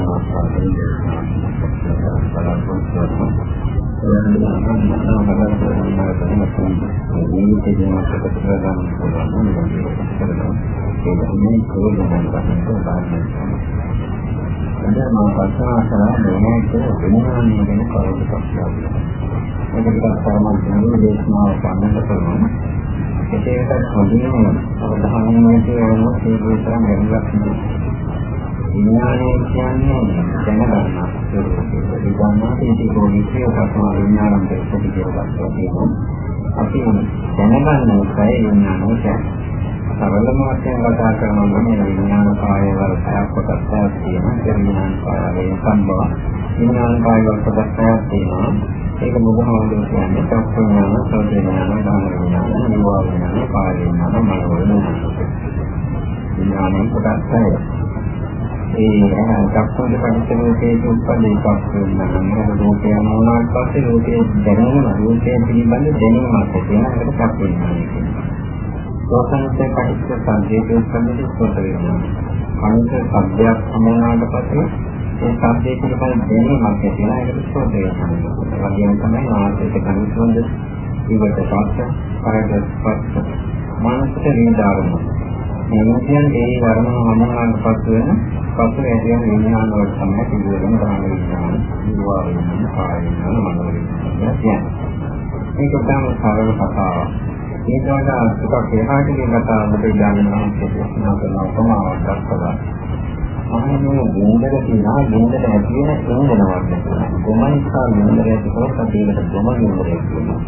සාධනාස්වාදයේ බලාපොරොත්තු වෙනවා. එදා මම කල්පනා කරා මේක විඥානීය වෙන කරුණක් කියලා. ඒක ටිකක් තරමක් දේශනාව පන්නන්න පුළුවන්. ඒකත් හොඳින් අවධානය යොමු කරන මේ විතරක් නෙවෙයි. විඥානය කියන්නේ දැනගන්නා ස්වරූපය. විඥානයේ තියෙන විශ්ය සත්‍ය විඥානම් දෙකක් කියලා තියෙනවා. අපි දැනගන්න එකයි විඥානය කියන්නේ. සරලම වශයෙන් කතා කරනවා නම් විඥාන කාය වල පැයක් කොටස් හයක් තියෙනවා. ඒ විඥාන කායයේ සම්බව විඥාන කාය වල කොටස් හයක් තියෙනවා. ඒක බුදුහාමුදුරුවෝ කියන්නේ සත්‍යඥාන, සෝදේඥාන, දාන විඥාන, නිවාර විඥාන, කාය විඥාන, මනෝ විඥාන. විඥානයේ කොටස් හයක්. ඒ චක්කුන්ද පරිච්ඡේදයේ උත්පන්න එකක් වෙනවා. මොකද රූපය මොනවාට පස්සේ රූපයේ දැනීම රූපය පිළිබඳ දැනීමක් තියෙන එකට පස් වෙනවා. සෝසනසේ පරිච්ඡේද සංකේතයේ උත්පන්නයේ කොට වෙනවා. අනිත් සබ්දයක් සමුනාට පස්සේ ඒ සබ්දයේ පිළිබඳ දැනීමක් තියෙන එකට කොට වෙනවා. වගේම තමයි ආර්ථික කනිසොන්ද ඊවට පස්සේ කරට පස්සේ මානසික විඳාරම මේ කියන්නේ ඒ වර්ණ හමුනාට පසු වෙන පසු ඇදෙන විඥාන වල තමයි පිළිවෙලම ගන්න විඥාන, විවාහ විඥාන, කාය විඥාන, මනෝ විඥාන කියන්නේ. මේක තමයි සරල කතාව. ඒක වඩා ටිකක් එහාට ගිහින් කතාවකට ඉඳගෙන නම් ප්‍රශ්න කරන උපමාවක් දක්වලා. අනේ ගුණදක තියෙනවා ගුණදක ඇති වෙන ඉන්දනවක් ගොමනිකා ගුණදක ඇති කරලා ඒකට ගොම ගුණදක කියනවා.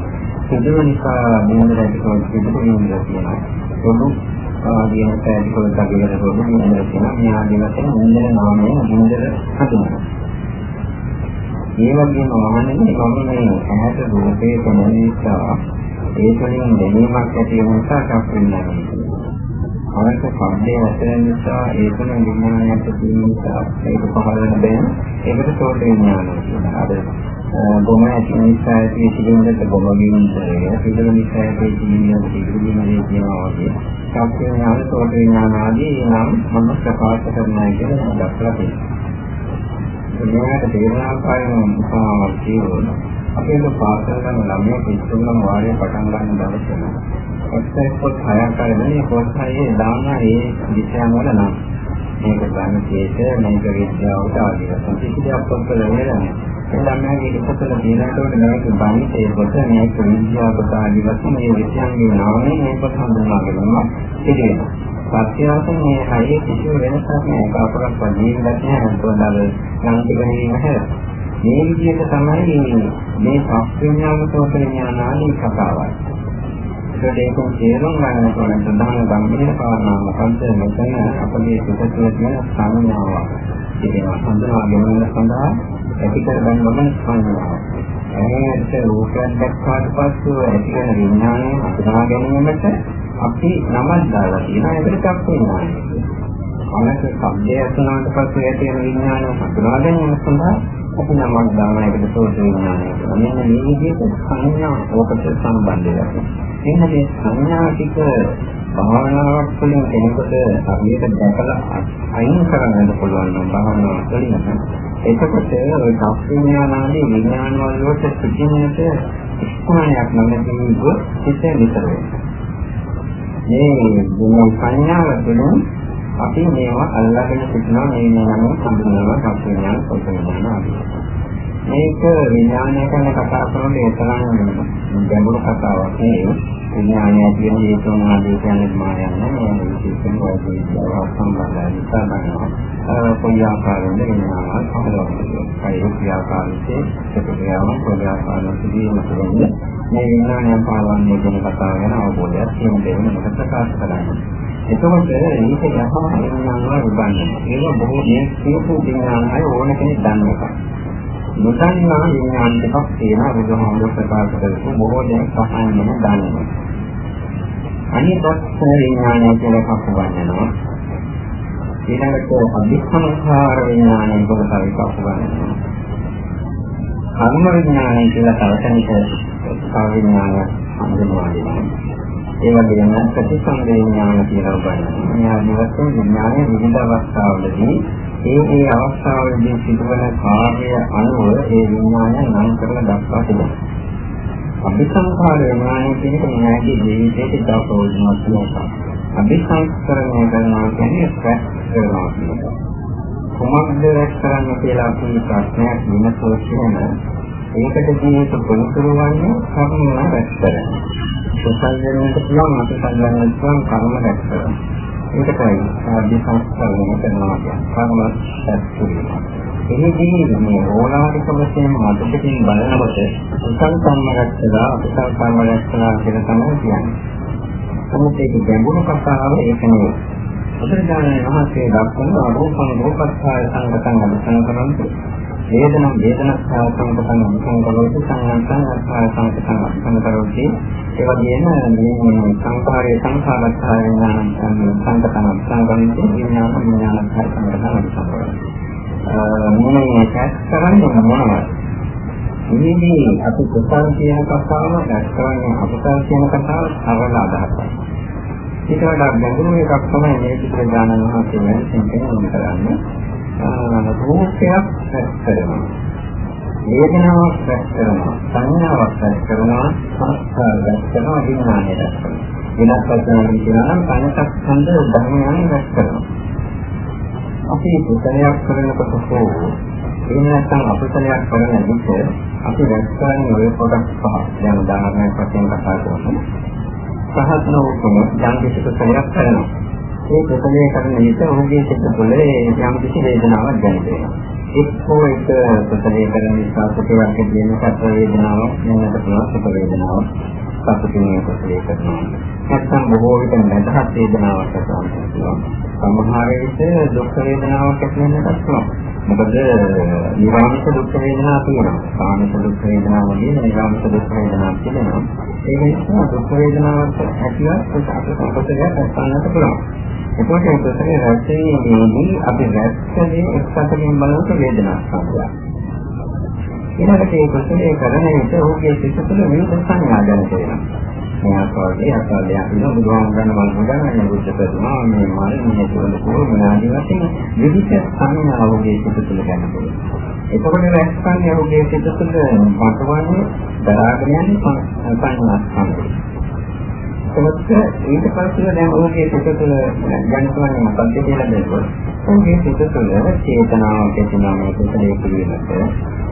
සිදුව නිසා ගුණදක ඇති කරලා සිදුව ගුණදක කියනවා. පොදු ආදීන පැතිකල දකින පොදු ගුණදක කියනවා. මේ ආදී වශයෙන් ඉන්දන නාමයෙන් ගුණදක හඳුන්වනවා. ඒ වගේම වහන්නේ මම මේ ඇහැට රූපේ පෙනෙන නිසා ඒ තුළින් දැනීමක් ඇති වෙන නිසා කක් වෙනවා. අනක සම්දේ ඇතෙන නිසා ඒකන විඥානයට තියෙන නිසා ඒක පහළ වෙන බැහැ ඒකට සෝත විඥානය කියනවා. අද ගොම ඇති නිසා ඇති සිදුවෙනට ගොම විඥානය සිදුව නිසා ඇති සිදුවෙන සිදුවීමේ කියනවා වගේ. සත්‍ය ඥාන සෝත විඥාන ආදී නම් මම ප්‍රකාශ කරනවා කියලා දක්වලා තියෙනවා. මේකට තේරෙන ආකාරයෙන් උපමාවක් කියනවා. අපේ පාසල් යන ළමයෙක් ඉස්සෙල්ලාම වාරය පටන් ගන්න දවසේ එක්සයි පොත් හයක් අරගෙන මේ පොත් හයේ දානවා ඒ විෂයන් වල නම්. මේක ගණිතයේද මේක විද්‍යාවට ආදී වශයෙන් කිසි දෙයක් පොත්වල නෑ. ඒ ළමයාගේ පොතල දිනනකොට මේක ගණිතයේ පොත මේක විද්‍යාවට ආදී වශයෙන් මේ විෂයන්ගේ නාමයෙන් මේ පොත් හඳුන්වාගෙන ඉතිරිනවා. සත්‍යවසන් මේ හයේ කිසිම වෙනසක් නෑ. කාපරක් වදීලා නැහැ. පොතවල නම් තිබෙන්නේ නැහැ. මේ විදිහට තමයි මේ සත්‍යඥාන සෝතන ඥානාදී කතාවයි. ඒකට ඒකෙන් තේරුම් ගන්න ඕන ප්‍රධාන ගම්භීර කාරණා මොකද්ද මෙතන අපේ පිටතේ තියෙන සංඥාව. ඒකම හඳුනා ගැනීම සඳහා ඇති කර ගන්නවම සංඥාව. එහෙත් රූපයක් දැක්කාට පස්සෙ ඇති වෙන විඥානය හඳුනා ගැනීමට අපි නමක් දාලා තියෙනවා ඒකට චක්කුඥානය. අනක සබ්දය අසනාට පස්සෙ ඇති වෙන විඥානය හඳුනා ගැනීම සඳහා අපි නමක් දාන එකට සෝත විඥානය. මෙන්න මේ විදිහට සංඥා ඕකට සම්බන්ධ වෙනවා. මෙන්න මේ සංඥා ටික භාවනාවක් තුළින් කෙනෙකුට හරියට දැකලා අයින් කරගන්න පුළුවන් නම් භාවනාව තුළින් එතකොට ඔය සත්‍යඥානාදී විඥාන වලට සිටින්නට ස්ථානයක් නැතිව හිත විතර මේ ගුණ සංඥාව තුළින් අපි මේවා අල්ලාගෙන සිටිනවා. මේ නම සම්පූර්ණව සත්‍යඥාන සෝතඥාන ආදී මේක විඥානය ගැන කතා කරනකොට ඒ තරම් ගැඹුරු කතාවක් නෙවෙයි. විඥානය කියන හේතුන් ආදී කියන්නේ මායන්න මේ විශේෂයෙන් වෛද්‍යව සම්බන්ධයි නිසා බලනවා. කොයි ආකාරයෙන්ද විඥානය පහළවන්නේ. ඒ ක්‍රියාකාරීත්වයේ ප්‍රතික්‍රියාව කොයි ආකාරයෙන්ද කියන්නේ මේ විඥානය පහළවන්නේ කියන කතාව ගැන අවබෝධයක් තියෙන දෙන්න මට ප්‍රකාශ කරන්න. එතකොට මේක යහම විඥානය උගන්වනවා. ඒක බොහෝ මේ කියපු විඥානය ඕන කෙනෙක් දන්න එකක්. නොදන්නා විඥාන දෙකක් තියෙනවා බුදුහාමුදුරුවෝ ප්‍රකාශ කරපු බොහෝ දෙනෙක් සාමාන්‍යයෙන් දන්නවා. අනිත් විඥානය කියලා එකක් උගන්වනවා. ඊළඟට අධිසංඛාර විඥානය කියලා තව එකක් උගන්වනවා. කර්ම විඥානය කියලා තව කෙනෙක් විඥානය හඳුන්වා දෙනවා. ඒ වගේම ප්‍රතිසංවේඥාන කියලා උගන්වනවා. මේ ආදිවසෙන් විඥානයේ විවිධ අවස්ථාවලදී ඒ ඒ අවස්ථාවලදී සිදුවන කාර්ය අනුව ඒ විඥානය නම් කරලා දක්වා තිබෙනවා. අභිසංඛාර විඥානය කියන එක මෙයාගේ ජීවිතයේ දාපෝල්මත් වෙනවා. අභිසංස්කරණය කරනවා කියන්නේ ස්ට්‍රෙස් කරනවා කියන එක. කොහොමද රැස් කරන්න කියලා අපි ප්‍රශ්නයක් විමසුවා කියන ඒකට ජීවිත පොළොතුරු වන්නේ කර්ම රැස් කරන. කුසල වෙනකොට පුළුවන් අකුසල වෙනකොට පුළුවන් කර්ම රැස් කරන. ඒකයි ආදී සංස්කරණය කරනවා කියන්නේ කර්ම රැස් කිරීම. එහිදී මේ ඕලාරික වශයෙන් මතකකින් බලනකොට කුසල කර්ම රැස් කළා අකුසල කර්ම රැස් කළා කියලා තමයි කියන්නේ. නමුත් ඒක ගැඹුරු කතාව ඒක නෙවෙයි. බුදුරජාණන් වහන්සේ දක්වන රූපං රූපස්ථාය සංගතං අනුසං කරන්නේ වේදනම් වේදනස්ථාය සංගතං අනුසං කරෝති සංඥාං සංස්ථාය සංගතං අනුසං කරෝති ඒ වගේම මේ සංඛාරයේ සංඛාරස්ථාය ඥානං සංගතං අනුසං කරන්නේ විඥාන විඥානස්ථාය සංගතං අනුසං කරෝති මේ කැස් කරන්නේ මොනවද මේදී අපි කුසල් කියන කතාව දැක් කරන්නේ අපසල් කියන කතාව සරල අදහසක්. ඊට වඩා ගැඹුරු එකක් තමයි මේ පිටදානන් වහන්සේ වෙනසින් කරන්නේ. රූපයක් රැස් කරනවා. වේදනාවක් රැස් කරනවා. සංඥාවක් රැස් කරනවා. සංස්කාර රැස් කරනවා. විඥානය රැස් කරනවා. වෙනස් වචනකින් කියනවා නම් පංචස්කන්ධ ධර්මයන් රැස් කරනවා. අපි කුසලයක් කරනකොට හෝ එහෙම නැත්නම් අකුසලයක් කරන විට අපි රැස් කරන්නේ ඔය කොටස් පහ. දැන් උදාහරණයක් වශයෙන් කතා කරමු. සහත් නොවුන යම් කිසි කුසලයක් කරනවා. ඒ කුසලයේ කරන විට ඔහුගේ සිත තුළ යම් කිසි වේදනාවක් දැනෙනවා. එක්කෝ එක කුසලයේ කරන නිසා සුඛයක් කියන සත්‍ය වේදනාවක් දැනෙන්නට පුළුවන් සුඛ වේදනාවක්. සතුටින් කුසලයේ කරනවා. නැත්නම් බොහෝ විට නැදහත් වේදනාවක් ඇතිවෙනවා. සමහර විට දුක් වේදනාවක් ඇති වෙන්නත් පුළුවන්. මොකද නිරාමිෂ දුක් වේදනා තියෙනවා. කාමික දුක් වේදනා වගේ නිරාමිෂ දුක් වේදනා තියෙනවා. ඒ නිසා දුක් වේදනාවක් ඇතිවත් ඒක අපේ සම්පතේ අත්හන්නට පුළුවන්. එතකොට ඒ ප්‍රශ්නේ රැස්වීමේදී අපි රැස්කලේ එක්සතකින් බලනකොට වේදනා සංඥා. ඊළඟට ඒ ප්‍රශ්නේ කරන විට ඔහුගේ සිත තුළ විවිධ සංඥා දැනෙන්න වෙනවා. මේ ආකාරයේ ආකාරය අපිට බුදුහාමුදුරන් වහන්සේ ගන්න බුද්ධ ප්‍රතිමා මේ මල් මේ තුන කොහොම ආදී වශයෙන් විවිධ සංඥාවෝගේ සිත තුළ ගන්නකොට. එතකොට රැස්කන්නේ ඔහුගේ සිත තුළ පටවන්නේ දරාගෙන යන්නේ සංඥා ස්කන්ධය. එතකොට ඊට පස්සේ දැන් ඔහුගේ සිත තුළ ගන්නවන්නේ මොකක්ද කියලා බලනකොට ඔහුගේ සිත තුළ චේතනාවක් ඇතිවෙනවා මේ කුසලයේ පිළිවෙලට.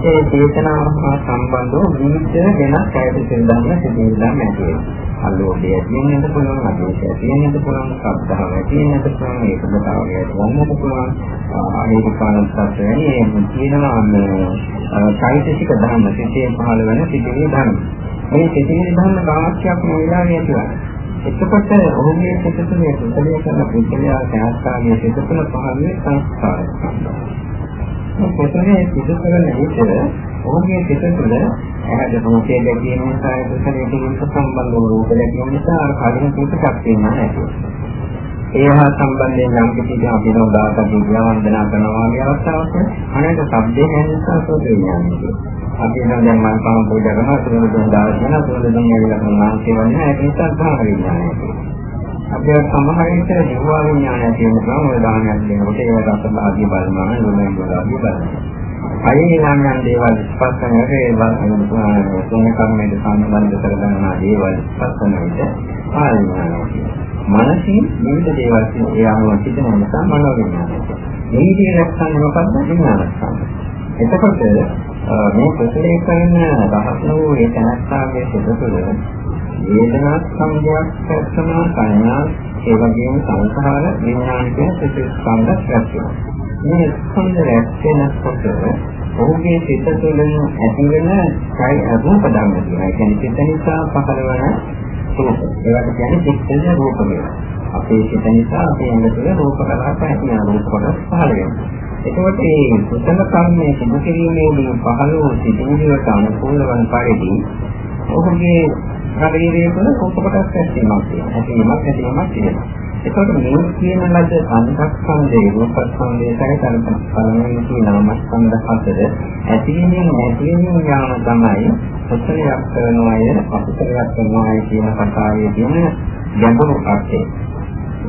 ඒ චේතනාව හා සම්බන්ධව විවිධ වෙනස් කායික සින්දන්න සිදුවීම් ඇති වෙනවා. අලෝභය තියෙන්නත් පුළුවන්, අදෝෂය තියෙන්නත් පුළුවන්, ශ්‍රද්ධාව තියෙන්නත් පුළුවන්, ඒකතාවය තියෙන්නත් පුළුවන්. ආහේක කාලස්සත්වයේ මේ තියෙනවා මේ චෛතසික ධර්ම සිතේ පහළ වෙන සිතිවිලි ධර්ම. මේ සිතිවිලි ධර්ම කාමක්ෂයක් මොවිලාවේ ඇතිවන්නේ. එතකොට ඔහුගේ සිත තුළ කුසලයේ කරන පුද්ගලයා සාස්ත්‍රාගේ සිත තුළ පහළ වෙන සංස්කාරය. කුසලයේ සිත කරන විට ඔහුගේ සිත තුළ ඇහැට රූපය දැකීම නිසා ඒ කුසලයේ තියෙන සම්බන්ධ වූ රූප දැකීම නිසා අර කලින් සිත ශක්තිය නැහැ. ඒ හා සම්බන්ධයෙන් යම් කිසි අපි නෝදාකට වන්දනා කරනවා වගේ අවස්ථාවක් අනේක සබ්දේ නැති නිසා සෝද විඥානය. අපි නම් දැන් මම පහන් පූජා කරනවා සුවඳ දුම් දාලා තියෙනවා සුවඳ දුම් ඇවිල්ලා මොනවා කියන්නේ ඒක නිසා ධාන විඥානය. අපි සමහර විට ජීවා විඥානය කියන ගමන් ඔය දානයක් දෙනකොට ඒක රසභාගී බලනවා නුඹෙන් බලනවා බලනවා. අයින් නම් දේවල් ස්පර්ශනයට ඒ වගේ තුන කර්මයේ සම්බන්ධ කරගන්නා දේවල් ස්පර්ශන විට ආවිඥානය. මනසින් විවිධ දේවල් ඒ අනුව සිටින නිසා මනෝ විඥානය. මේ විදිහට රැක්කන්නේ මොකක්ද විඥානස්කන්ධය. එතකොට මේ කුසලයේ කරන රහත් වූ ඒ තනස්සාගේ සිත තුළ වේදනා සංඥාවක් පැත්තම සංඥා ඒ වගේම සංස්කාර විඥානික සිත ස්කන්ධ රැස්වෙනවා. මේ ස්කන්ධ රැස් වෙනකොට ඔහුගේ සිත තුළ ඇතිවන කය රූප ධර්ම තියෙනවා. ඒ කියන්නේ සිත නිසා පහළ වන රූප. ඒවට කියන්නේ චිත්තන රූප කියලා. අපේ සිත නිසා අපේ ඇඟ තුළ රූප කලාප ඇති වෙන රූප කොටස් පහළ වෙනවා. එතකොට මේ කුසල කර්මයේ සිදු කිරීමේදී පහළ වූ සිතිවිලිවට අනුකූල වන පරිදි ඔහුගේ ශරීරයේ තුළ රූප කොටස් ඇතිවීමක් තියෙනවා. ඇතිවීමක් ඇතිවීමක් තියෙනවා. එතකොට මේ කියන ලද සංස්කන්ධයේ රූපස්කන්ධයේ සැකතරන පළවෙනි කියන නාමස්කන්ධ හතර ඇතිවීමෙන් නැතිවීම යාම තමයි කුසලයක් කරනවාය අපසලයක් කරනවාය කියන කතාවේ තියෙන ගැඹුරු අර්ථය.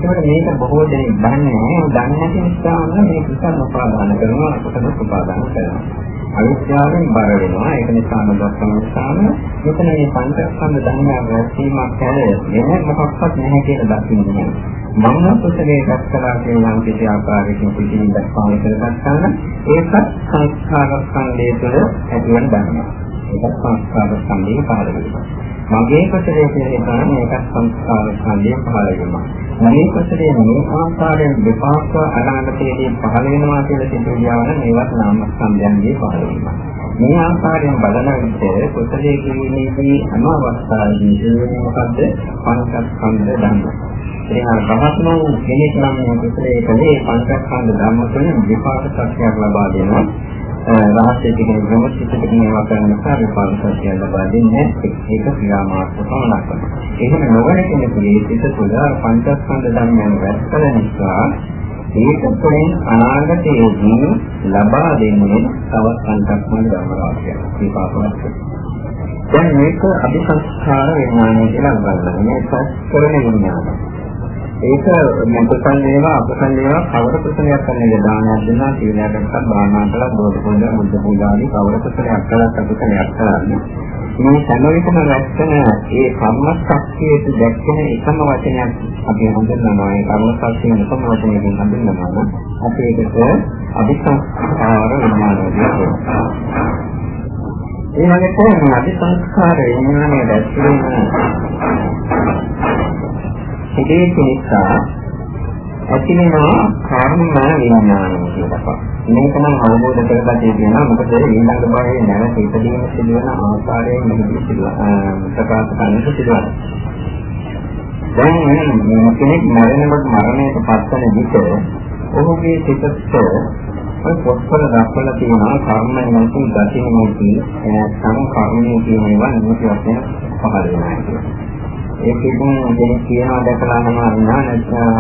ඒකට මේක බොහෝ දෙනෙක් දන්නේ නැහැ. දන්නේ නැති නිසා මේ කුසල උපාදාන කරනවා කුසල උපාදාන කරනවා. අවිද්‍යාවෙන් බර වෙනවා. ඒක නිසා නොදක්වන නිසා මෙතන මේ පංචස්කන්ධ ධර්මයන් රැස්වීමක් හැර වෙන මොකක්වත් නැහැ කියලා දකින්නේ. මම කුසලයේ දක්කලා කියන යම් කිසි ආකාරයකින් පිටින් දක්වාම කරගත්තා නම් ඒකත් සංස්කාර ස්කන්ධය තුළ ඇතිවන ධර්මයක්. ඒකත් සංස්කාර ස්කන්ධයේ පහළ වෙනවා. මගේ කුසලයේ කියන එක මේකත් සංස්කාර ස්කන්ධයේ පහළ වෙනවා. මේ කුසලයේ මේ ආකාරයෙන් විපාක අනාගතයේදී පහළ වෙනවා කියලා සිතුවියාවන මේවත් නාම ස්කන්ධයන්ගේ පහළ වෙනවා. මේ ආකාරයෙන් බලන විට කුසලයේ කිරීමේදී අම අවස්ථාවේදී මොකද්ද පංචස්කන්ධ ධර්ම. එහා රහත්නෝ කෙනෙක් නම් මේ කුසලයේ කලේ පංචස්කන්ධ ධර්ම තුළින් විපාක සත්‍යයක් ලබා දෙනවා. රහස්‍ය කියන ප්‍රමුඛිතක මේවා කරන නිසා විපාක සත්‍යයක් ලබා දෙන්නේ ඒක ක්‍රියාමාර්ග පමණක්. එහෙම නොවන කෙනෙකුගේ සිත තුළ පංචස්කන්ධ ධර්මයන් රැස්කල නිසා ඒක තුළින් අනාගතයේදී ලබා දෙන්නේ තවත් පංචස්කන්ධ ධර්ම රාශියක්. විපාකවත්. දැන් මේක අபிසංස්කාර විඥානය කියලා ගන්නවා. මේ සත්කරණ විඥානය. ඒක මොකක්ද මේවා අපසල් ඒවා කවර කුසලයක් කරන්නේ දානයක් දෙනවා සීලයක් කරලා භාවනා කරලා බෝධි පූජා බුද්ධ පූජා ආදී කවර කුසලයක් කළා අකුසලයක් කරන්නේ. මේ හැම විටම රැස්කන ඒ කර්ම ශක්තියට දැක්කෙන එකම වචනයක් අපි හඳුන්වනවා. ඒ කර්ම ශක්තිය එකම වචනයකින් හඳුන්වනවා. අපි ඒකට අபிසංස්කාර විඥානය කියනවා. ඒ වගේ තමයි අபிසංස්කාර විඥානය දැක්කේ හිතේ නිසා ඇතිවෙනවා කර්ම විඥානය කියලා. මේක නම් අවබෝධ කරගත්තේ කියනවා මොකද ඊළඟ භවයේ නැවත ඉදීම සිදුවන ආකාරයෙන් මෙහි සිදුවන ප්‍රකාශ කරන්නට සිදුවන. දැන් කෙනෙක් මරණයට මරණයට පත්වන විට ඔහුගේ සිතට ඔය පොත්වල දක්වලා තියෙනවා කර්ම නැති ගතිය නැති සම කර්මයේ කියන ඒවා නිමිති වශයෙන් පහළ වෙනවා කියලා. ඒකෙන් දෙයක් කියනවා දැකලා නම් අන්නා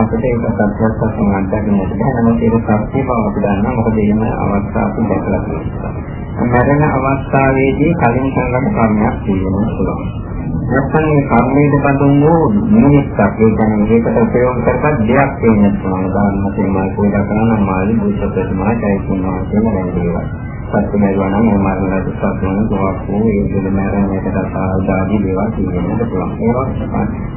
අපිට ඒක සත්‍යයක් වශයෙන් අත්දකින්නට බැහැ. නමුත් ඒක සත්‍ය බව අපි දන්නවා. මොකද එහෙම අවස්ථාවක් දැකලා තියෙනවා. මරණ අවස්ථාවේදී කලින් කරගන්න කර්මයක් තියෙනවා පුළුවන්. නැත්නම් මේ කර්මයේ බඳුන් වූ නිමිත්තක් ඒ කියන්නේ ඒකට ප්‍රයෝග කරපත් දෙයක් වෙන්න පුළුවන්. උදාහරණ වශයෙන් මම පොඩක් කරනවා මාළි බුද්ධත්වයට චෛත්‍යනවා කියන දේවල්. සත්‍ය මරුවා නම් මේ මරණ දුක්ඛ වෙන දුවක් වූ ඒ දෙල මරණයට සාධාරණ දේවල් කියන්නත් පුළුවන්. ඒවා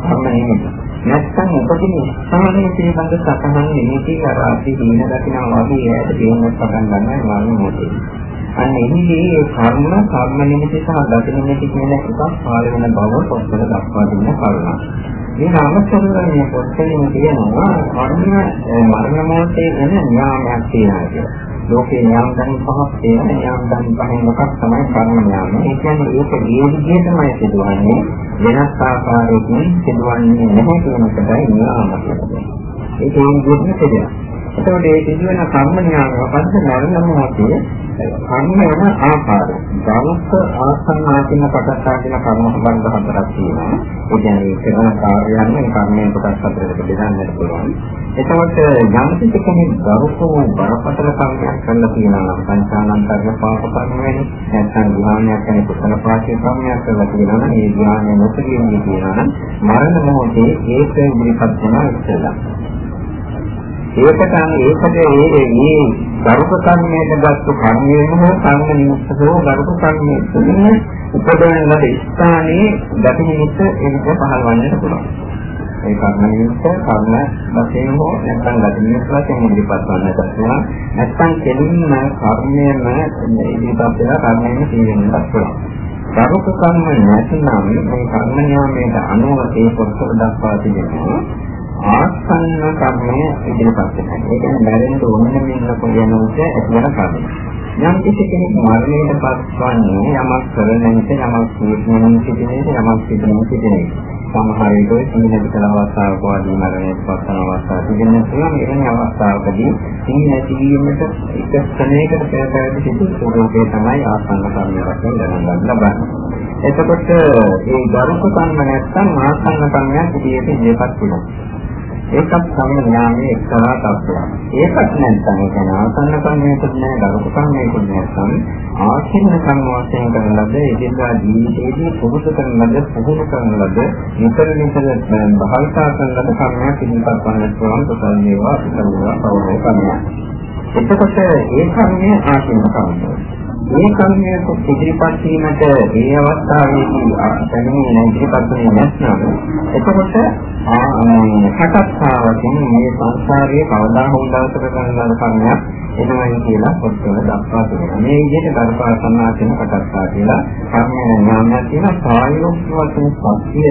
සම්මනේ නැත්නම් උපදින ස්ථානයේ පිළිබඳ සතහන් නිමිති කරාසි දින දකිනවා වගේ ඈත දෙන්නත් පටන් ගන්නවා මරණ මොහොතේ. අන්න එහිදී ඒ කර්ම කර්ම නිමිති සහ ගති නිමිති කියන එකක් පාල වෙන බව පොත්වල දක්වා දෙන කරුණක්. මේ නාමස්වරණයේ පොත්වලින් කියනවා කර්ම මරණ මොහොතේ වෙන න්යාමයක් තියෙනවා කියලා. ලෝකේ ඥාන ධර්ම පහක් තියෙනවා. ඥාන ධර්ම පහෙන් එකක් තමයි කර්ම ඥාන. ඒ කියන්නේ ඒක ඒ විදිහටමයි සිදුවන්නේ. වෙනස් ආකාරයකින් සිදුවන්නේ නැහැ කියන එකයි ඥාන කියන්නේ. ඒක ඒ විදිහටම සිදුවෙනවා. එතකොට ඒ සිදුවෙන කර්ම ඥාන මොකද්ද? මරණ මොහොතේ කර්ම වෙන ආකාරය. දවස් ආසන්න ආකින කොටස් ආකින කර්ම සම්බන්ධ හතරක් තියෙනවා. ඒ කියන්නේ කරන කාර්යයන් කර්මයෙන් කොටස් හතරකට බෙදන්නත් පුළුවන්. එතකොට යම් කිසි කෙනෙක් දරුකෝ බරපතල කර්මයක් කරලා තියෙනවා නම් පංචානන්තරක පාප කර්ම වෙන්නේ නැත්නම් ධ්‍යානයක් ගැන කුසල පාඨය කර්මයක් කරලා තියෙනවා නම් ඒ ධ්‍යානය නොසිරියන්නේ කියනවා නම් මරණ මොහොතේ ඒක ඉදිරිපත් වෙනවා ඉස්සෙල්ලා. ඒකට ඒකද ඒ මේ ගරුක කර්මයට ගත්ත කර්මයෙන් හෝ කර්ම නිමිත්තෝ ගරුක කර්මයේ තුලින් උපදවන ලද ස්ථානයේ ගති නිමිත්ත එවිට පහළවන්නට පුළුවන්. ඒ කර්ම නිමිත්ත කර්ම වශයෙන් හෝ නැත්නම් ගති නිමිත්ත වශයෙන් ඉදිරිපත් වන්නට පුළුවන්. නැත්නම් කෙලින්ම කර්මයෙන් ඉදිරිපත් වෙලා කර්මයෙන් තීරණයක් පුළුවන්. ගරුක කර්ම නැතිනම් මේ කර්ම න්යාමයට අනුව ඒ පොත්වල දක්වා තිබෙනවා. ආස්කන්න කර්මය ඉදිරිපත් වෙනවා. ඒ කියන්නේ මැරෙන්න ඕනෙ මෙන්න කොහෙනොත් ඇතිවන කර්මය. යම් කිසි කෙනෙක් මරණයට පත්වන්නේ යමක් කරන විට යමක් සිදුවන සිටිනේ යමක් සිදුවන සිටිනේ. සමහර විට සිහිනද කළ අවස්ථාවක වගේ මරණයට පත්වන අවස්ථා තිබෙන පුළුවන්. එවැනි අවස්ථාවකදී සිහින ඇතිවීමට එක ස්ථනයකට පෙරපැවති සිටු ස්වરૂපේ තමයි ආස්කන්න කර්මය වශයෙන් ගණන් ගන්න ලබන්නේ. එතකොට මේ දරුක කර්ම නැත්නම් ආස්කන්න කර්මයක් ඉදිරියට ඉදිරියපත් වෙනවා. ඒකත් සමන ඥානයේ එක්තරා තත්ත්වයක්. ඒකත් නැත්නම් ඒ කියන්නේ ආසන්න කර්මයකට නෑ ගරුක කර්මයකට නැත්නම් ආශිර්ණ කර්ම වශයෙන් කරන ලද එදිනදා ජීවිතයේදී පුරුදු කරන ලද පුහුණු කරන ලද නිතර නිතර භාවිතා කරන ලද කර්මයක් ඉදිරිපත් කරන්නට පුළුවන් කුසල වේවා කුසල වේවා පෞරේ කර්මයක්. එතකොට ඒ කර්මය ආශිර්ණ කර්මයක්. මේ කර්මයට ඉදිරිපත් වීමට මේ අවස්ථාවේදී දැනෙන්නේ ඉදිරිපත් වෙන්නේ නැත්නම් එතකොට හටත්තාවකින් මේ සංසාරයේ කවදා හෝ දවසක කරන කර්මයක් එනවයි කියලා පොත්වල දක්වා තිබෙනවා. මේ විදිහට දර්ශන සම්මාදින කටත්තා කියලා කර්මය නාමයක් තියෙන ප්‍රායෝගික වශයෙන් සත්‍ය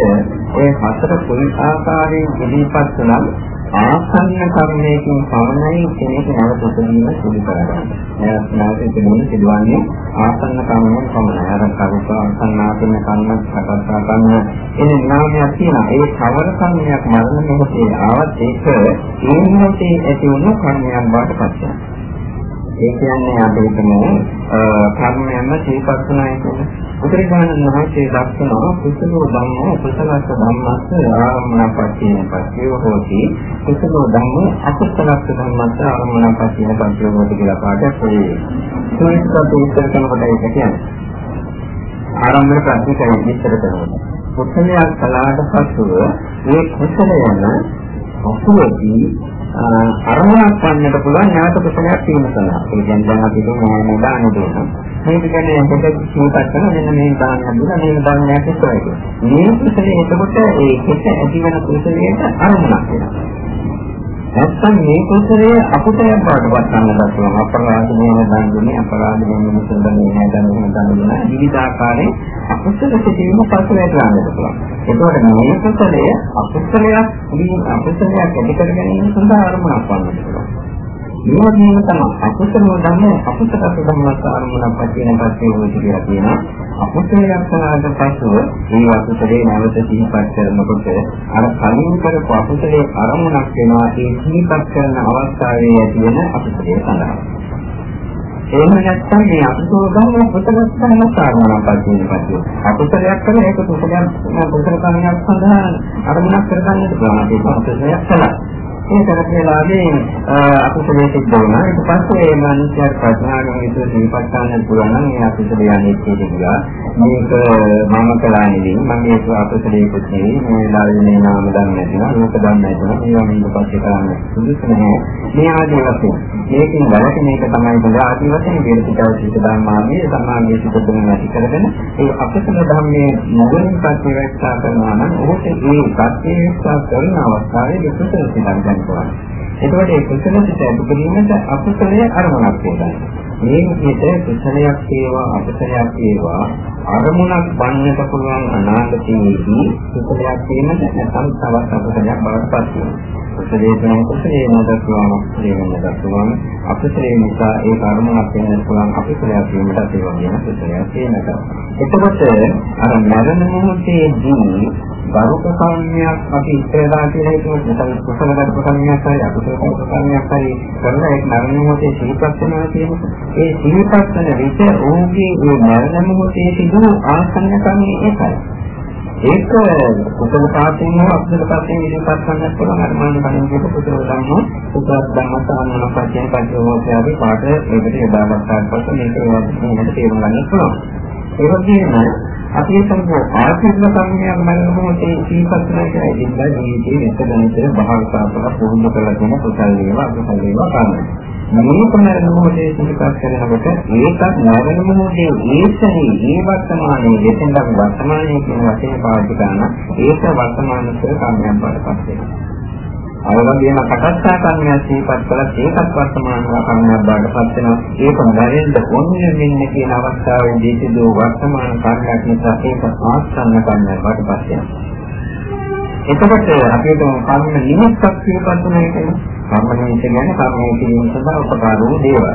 ඔය හතර කුල් ආකාරයෙන් ඉදිරිපත් කරන ආසන්න කර්මයකින් පමණයි කෙනෙක් නැවත උපදීම සිදු කරගන්නේ. නැවත නැවත ඉදිරියට සිදුවන්නේ ආසන්න කර්මයෙන් පමණයි. අර කරුක ආසන්නාසන කර්ම සකස්සා කර්ම එනේ නාමයක් තියෙනවා. ඒ කවර කර්මයක් මරණ මොහොතේ ආවත් ඒක ඒ මොහොතේ ඇති වුණු කර්මයක් බවට පත් වෙනවා. ඒ කියන්නේ අපි හිතමු කර්මයන්ම සීපස්සනයි කියන්නේ. උපරිභාණන් මහත්යේ දක්වනවා කුසලෝ ධම්මෝ කුසලස්ස ධම්මස්ස ආරම්මනපච්චේන පච්චයෝ හෝති. කුසලෝ ධම්මෝ අකුසලස්ස ධම්මස්ස ආරම්මනපච්චේන පච්චයෝ හෝති කියලා පාඩයක් ඔය සෝයිස්කත් උත්තර කරනකොට ඒක කියන්නේ ආරම්භන ප්‍රතිචාරය විස්තර කරනවා. කුසලයක් කළාට පසුව මේ කුසලයන අසුවදී අරමුණක් ගන්නට පුළුවන් නැවත කුසලයක් තියෙන සඳහා. ඒ කියන්නේ දැන් අපි දුන්නා දාන දුන්නා. මේක කියන්නේ අපිට සිහිපත් කරන මෙන්න මේ දානයක් දුන්නා මේ දානයක් ඉස්සරහට. මේ කුසලයේ එතකොට ඒ කුස ඇති වෙන කුසලයට අරමුණක් වෙනවා. නැත්නම් මේ කුසලයේ අකුසලයක් බවට පත් කරන්නට පුළුවන්. අපරාධ වෙන දන් දුන්නේ අපරාධ වෙන මුසුන් දන්නේ නැහැ දන් දුන්න දන් දුන්න විවිධ ආකාරයෙන් අකුසල සිදුවීම පසු වැටෙන්නට පුළුවන්. ඒකෝට මේ කුසලයේ අකුසලයක් වී අකුසලයක් ඇති කර ගැනීම සඳහා අරමුණක් වන්නට පුළුවන්. මේ වගේම තමයි අකුසල ධර්ම අකුසල ධර්මات අරමුණක් පටින පස්සේ වුණ කියලා කියනවා. අකුසලයක් කරාට පස්සෙ මේ අකුසලේ නැවත සිහිපත් කරනකොට අර කලින් කරපු අකුසලේ අරමුණක් වෙනවා ඒ සිහිපත් කරන අවස්ථාවේ ඇති වෙන අකුසලේ සඳහා. එහෙම නැත්නම් මේ අකුසල ධර්ම පුතලස් කරන කාරණාවක් පස්සේ පස්සේ අකුසලයක් කරන ඒක කුසලයක් කුසල කර්මයක් සඳහා අරමුණක් කරගන්නට පුළුවන් ඒක අකුසලයක් කළා. ඒ කරකේලාගේ අකුසලයේ සිද්ධ වුණා. ඊට පස්සේ ඒ මනුස්සයාට ප්‍රඥාවෙන් විතර දීපත් ගන්න පුළුවන් නම් මේ අකුසලය අනිත්‍යද කියලා. මේක මම කළා නෙවෙයි. මම මේක අකුසලයේ කුසලයේ මේ වෙලාවේ මේ නාම දන්නේ නැතිනම් මේක දන්නේ නැතිනම් මේවා මම පස්සේ කරන්නේ සුදුසු නැහැ. මේ ආදී වශයෙන් මේකෙන් වැළකෙන එක තමයි බල ආදී වශයෙන් විරතිතාව සිත ධර්මාවේ සමාගයේ සිත දුන්න නැති කරගෙන ඒ අකුසල ධර්මයේ මොගලින් ප්‍රතිවේක්ෂා කරනවා නම් ඔහුට ඒ ප්‍රතිවේක්ෂා කරන අවස්ථාවේ විකුසල සිතක් ගන්න පුළුවන්. එතකොට ඒ කුසල සිත ඇතිවීමට අකුසලයේ අරමුණක් වෙනවා. මේ විදිහට කුසලයක් වේවා අකුසලයක් වේවා අරමුණක් වන්නට පුළුවන් අනාගතයේදී කුසලයක් වීමට නැත්නම් තවත් අකුසලයක් බවට පත් වෙනවා. කුසලයේ තන කුසලයේ නදස්වාම කුසලයේ නදස්වාම අකුසලයේ නිසා ඒ කර්මයක් වෙන්න පුළුවන් අකුසලයක් වීමට ඒ වගේම කුසලයක් වෙනවා. එතකොට අර මරණ මොහොතේදී බරුක කර්මයක් අපි ඉස්සරහා කියලා හිතමු නැත්නම් කුසල බරුක කර්මයක් හරි අකුසල බරුක කර්මයක් හරි කරලා ඒක මරණ මොහොතේ සිහිපත් වෙනවා කියන්නේ ඒ සිහිපත් වෙන විට ඔහුගේ ඒ මරණ මොහොතේ සිදු ආසන්න කර්මයේ ඒකයි ඒක කුසල පාතේම අකුසල පාතේම ඉදිරිපත් කරන්නත් පුළුවන්. අර මාන කලින් කියපු කුසල ධර්ම කුසල ධර්ම සාමන පත්‍යයන් පරිවෝෂයාගේ පාඩ ඒකට යොදාගත්තාට පස්සේ මේක මේකට තේරුම් ගන්න පුළුවන්. ඒ වගේම අපි හිතමු ආර්ථික සංඥාවක් මරණ මොහොතේ සීපත් කරලා ඉඳලා ජීවිතේ මෙතන මෙතන භාවිතාවල පුහුණු කරලා තියෙන කුසල වේවා අකුසල වේවා කරනවා. මේ මරණ මොහොතේ සීපත් කරනකොට ඒකත් මරණ මොහොතේ ඒකනේ ඒ වර්තමානයේ දෙතෙන් අපි වර්තමානයේ කියන වචනේ පාවිච්චි කරන ඒක වර්තමාන කර කර්මයක් බවට පත් වෙනවා. අර වගේම කටස්ථා කර්මයක් සිහිපත් කළත් ඒකත් වර්තමාන කර්මයක් බවට පත් වෙනවා. ඒක නැරෙන්න ඕනේ මෙන්න කියන අවස්ථාවේදී සිදු වර්තමාන කර්මයක් නිසා ඒක ආස්තන්න කර්මයක් බවට පත් වෙනවා. එතකොට අපිට කර්ම නිමස්සක් සිහිපත් වෙන එක කර්ම නිමිති කියන්නේ කර්මයේ කිරීම සඳහා උපකාර වූ දේවල්.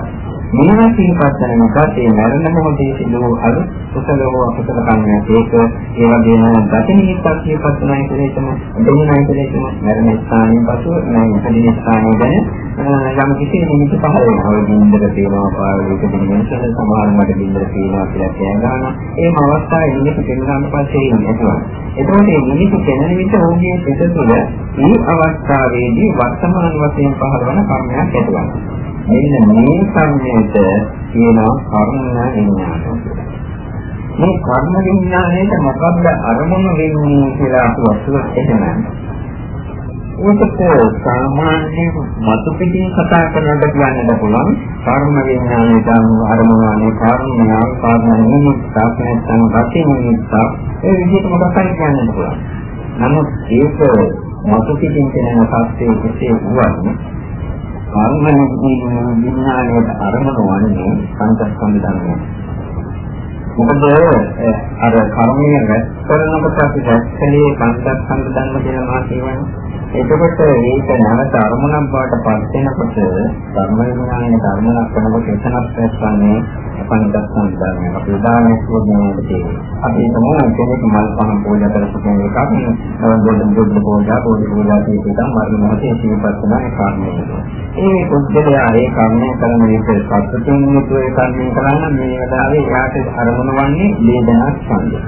මේවා සිහිපත් කරන එක ඒ මරණ මොහොතේ සිදු වූ අලුත් කුසල හෝ අකුසල කර්මයක් ඒක ඒ වගේම ගතිනිස්සක් සිහිපත් කරන එකේතම දෙන්නයි කියලේතම මරණ ස්ථානයේ පසු මේ ඉදිරි ස්ථානයේ ගැන යම් කිසි නිමිති පහළ වෙනවා. ඔය බින්දක තියෙනවා පාවලයක දිනෙන්සල සමහර මට බින්දක තියෙනවා කියලා කියන ගන්නවා. ඒ අවස්ථාවේ නිමිති පෙන්වන්න පස්සේ එනවා. එතකොට මේ නිමිති පෙනෙන විට ඔහුගේ පිට තුළ මේ අවස්ථාවේදී වර්තමාන වශයෙන් පහළ වන කර්මයක් ඇතිවෙනවා. මෙන්න මේ කර්මයට කියනවා කර්ම විඥානය. මේ කර්ම විඥාණයට මොකක්ද අරමුණු වෙන්නේ කියලා අපි වස්තුවක් එහෙම ඒකට සාමාන්‍ය මතු පිටින් කතා කරනකොට කියන්නත් පුළුවන් කර්ම විඥානයට අරමුණානේ කර්මය කාරණා නිමිත්තක් නැත්නම් ගති නිමිත්තක් ඒ විදිහට මොකක් හරි කියන්නත් පුළුවන්. නමුත් ඒක මතු පිටින් කියන සත්‍යයේ කෙසේ වුවත් කර්ම විඥානයට අරමුණ වන්නේ පංචස්කන්ධ ධර්මය. මොකද අර කර්මයේ රැස් කරනකොට අපි රැස් කලේ පංචස්කන්ධ ධර්ම කියලා මා කියවනේ. එතකොට ඒක නැවත අරමුණක් බවට පත් වෙනකොට ධර්ම විඥානයේ ධර්මයක් කරනකොට එතනක් පැස්සන්නේ පංචස්කන්ධ ධර්මයක්. අපි උදාහරණයක් කියන්නේදී අපි හිතමු කෙනෙක් මල් පහන් පූජා කරපු කෙනෙක් අපි ගොඩ ගොඩ පූජා පොඩි පූජා කියනවා මරණ මොහොතේ සිහිපත් කරන කාරණේ. ඒ පුද්ගලයා ඒ කර්මය කරන විට සත්‍යයෙන් යුතුව ඒ කර්මය කරන මේ වෙලාවේ යාට අරමුණ වන්නේ වේදනා ස්කන්ධය.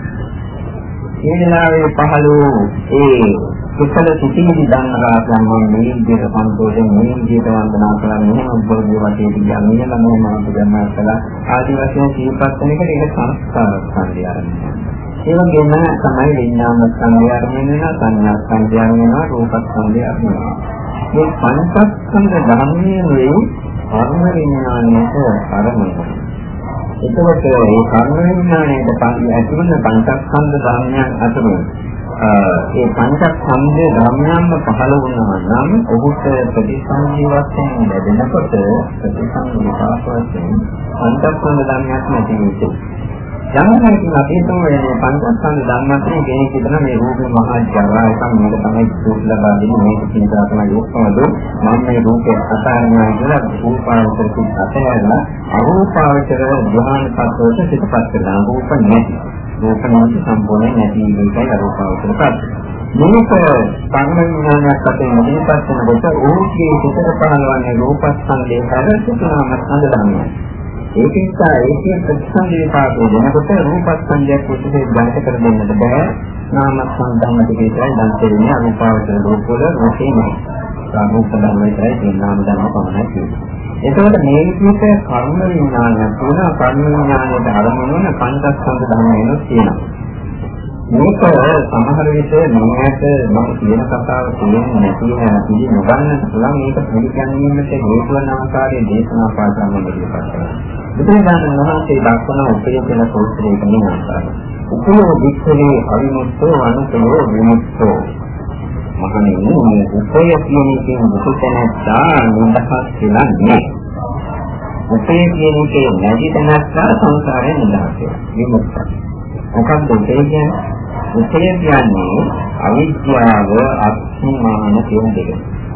මේ වෙලාවේ පහළ වූ ඒ කුසල සිතිවිලි දන්නවා නම් මේ විදිහට සම්පූර්ණ මේ විදිහට වන්දනා කරන්නේ නැහැ උද්භවයේ වශයෙන් කියන්නේ නම් මම ගන්නවා කළා ආදි වශයෙන් සිහිපත් වෙන එකට ඒක සංස්කාර ස්කන්ධය ආරම්භය. ඒ වගේම තමයි විඥාන ස්කන්ධය ආරම්භ වෙනවා සංඥා ස්කන්ධය ආරම්භ වෙනවා රූප ස්කන්ධය ආරම්භ වෙනවා. මේ පංචස්කන්ධ ධර්මයේ වේ කර්ම විඥානයට ආරම්භ එතකොට මේ කර්ම විඥානයට ඇතිවන පංචස්කන්ධ ධර්මයන් අතරින් ඒ පංචස්කන්ධ ධර්මයන්ම පහළ වුණා නම් ඔහුට ප්‍රතිසංජී වශයෙන් ලැබෙනකොට ප්‍රතිසංජී විපාක වශයෙන් පංචස්කන්ධ ධර්මයක් නැති වෙන්නේ. ධර්මයෙන් අපේ සමයේ පංචස්කන්ධ ධර්මස්සේ කෙනෙක් ඉතන මේ රූපේ මහා ජරාය සම්මත තමයි දුක් ලබා දෙන්නේ මේක සිතා තමයි ඔක්කොම දුක් මම මේ රූපේ අසාරණය කියලා රූපාවචර කුත් අතහැරලා අරූපාවචර ධ්‍යාන පස්වලට සිතපත් කරනවා රූප නැති රූප නැති සම්පූර්ණ නැති මේකයි අරූපාවචර පස්ස මේක සංඥාඥානයක් අතරින් මෙහෙපත් වෙනකොට ඕකේ සිතර පාලවන්නේ රූපස්කන්ධේ හැර සිතනාම සංදලන්නේ ඒක නිසා ඒකේ ප්‍රතිසංවේපාතෝ වෙනකොට රූපස්කන්ධයක් උදේ දැනට කර දෙන්නට බෑ. නාමස්කන්ධම දෙකේ දැන් තේරෙන්නේ අරූපාවචර රූපවල රූපේ නෑ. රූප ධර්ම විතරයි නාම ධර්ම පමණයි කියන්නේ. එතකොට මේ විදිහට කර්ම විඥානය තුන කර්ම විඥානයට අරමුණු වන පංචස්කන්ධ ධර්මයන් තියෙනවා. මේක සමහර විට මොනවාට මම කියන කතාව කියන්නේ නැති වෙන පිළි නොගන්න පුළුවන් මේක පිළිගැනීමට හේතු වන ආකාරයේ දේශනා පාඩම් වල ඉපත් කරනවා. බුදුරජාණන් වහන්සේ දක්වන උපය කියන සූත්‍රයේ මේ ආකාරය. උපයෝ වික්ඛවේ අවිමුක්තෝ අනුකලෝ විමුක්තෝ මහණෙනි මේ උපය කියන එකෙන් මුකුතනත්තා නිදහස් වෙලා නෑ. උපය කියන එකේ නැති තැනත්තා සංසාරයෙන් නිදහස් වෙනවා. විමුක්තයි. මොකක්ද උපය කියන්නේ? උපය කියන්නේ අවිද්‍යාව අත්මාන කියන දෙක.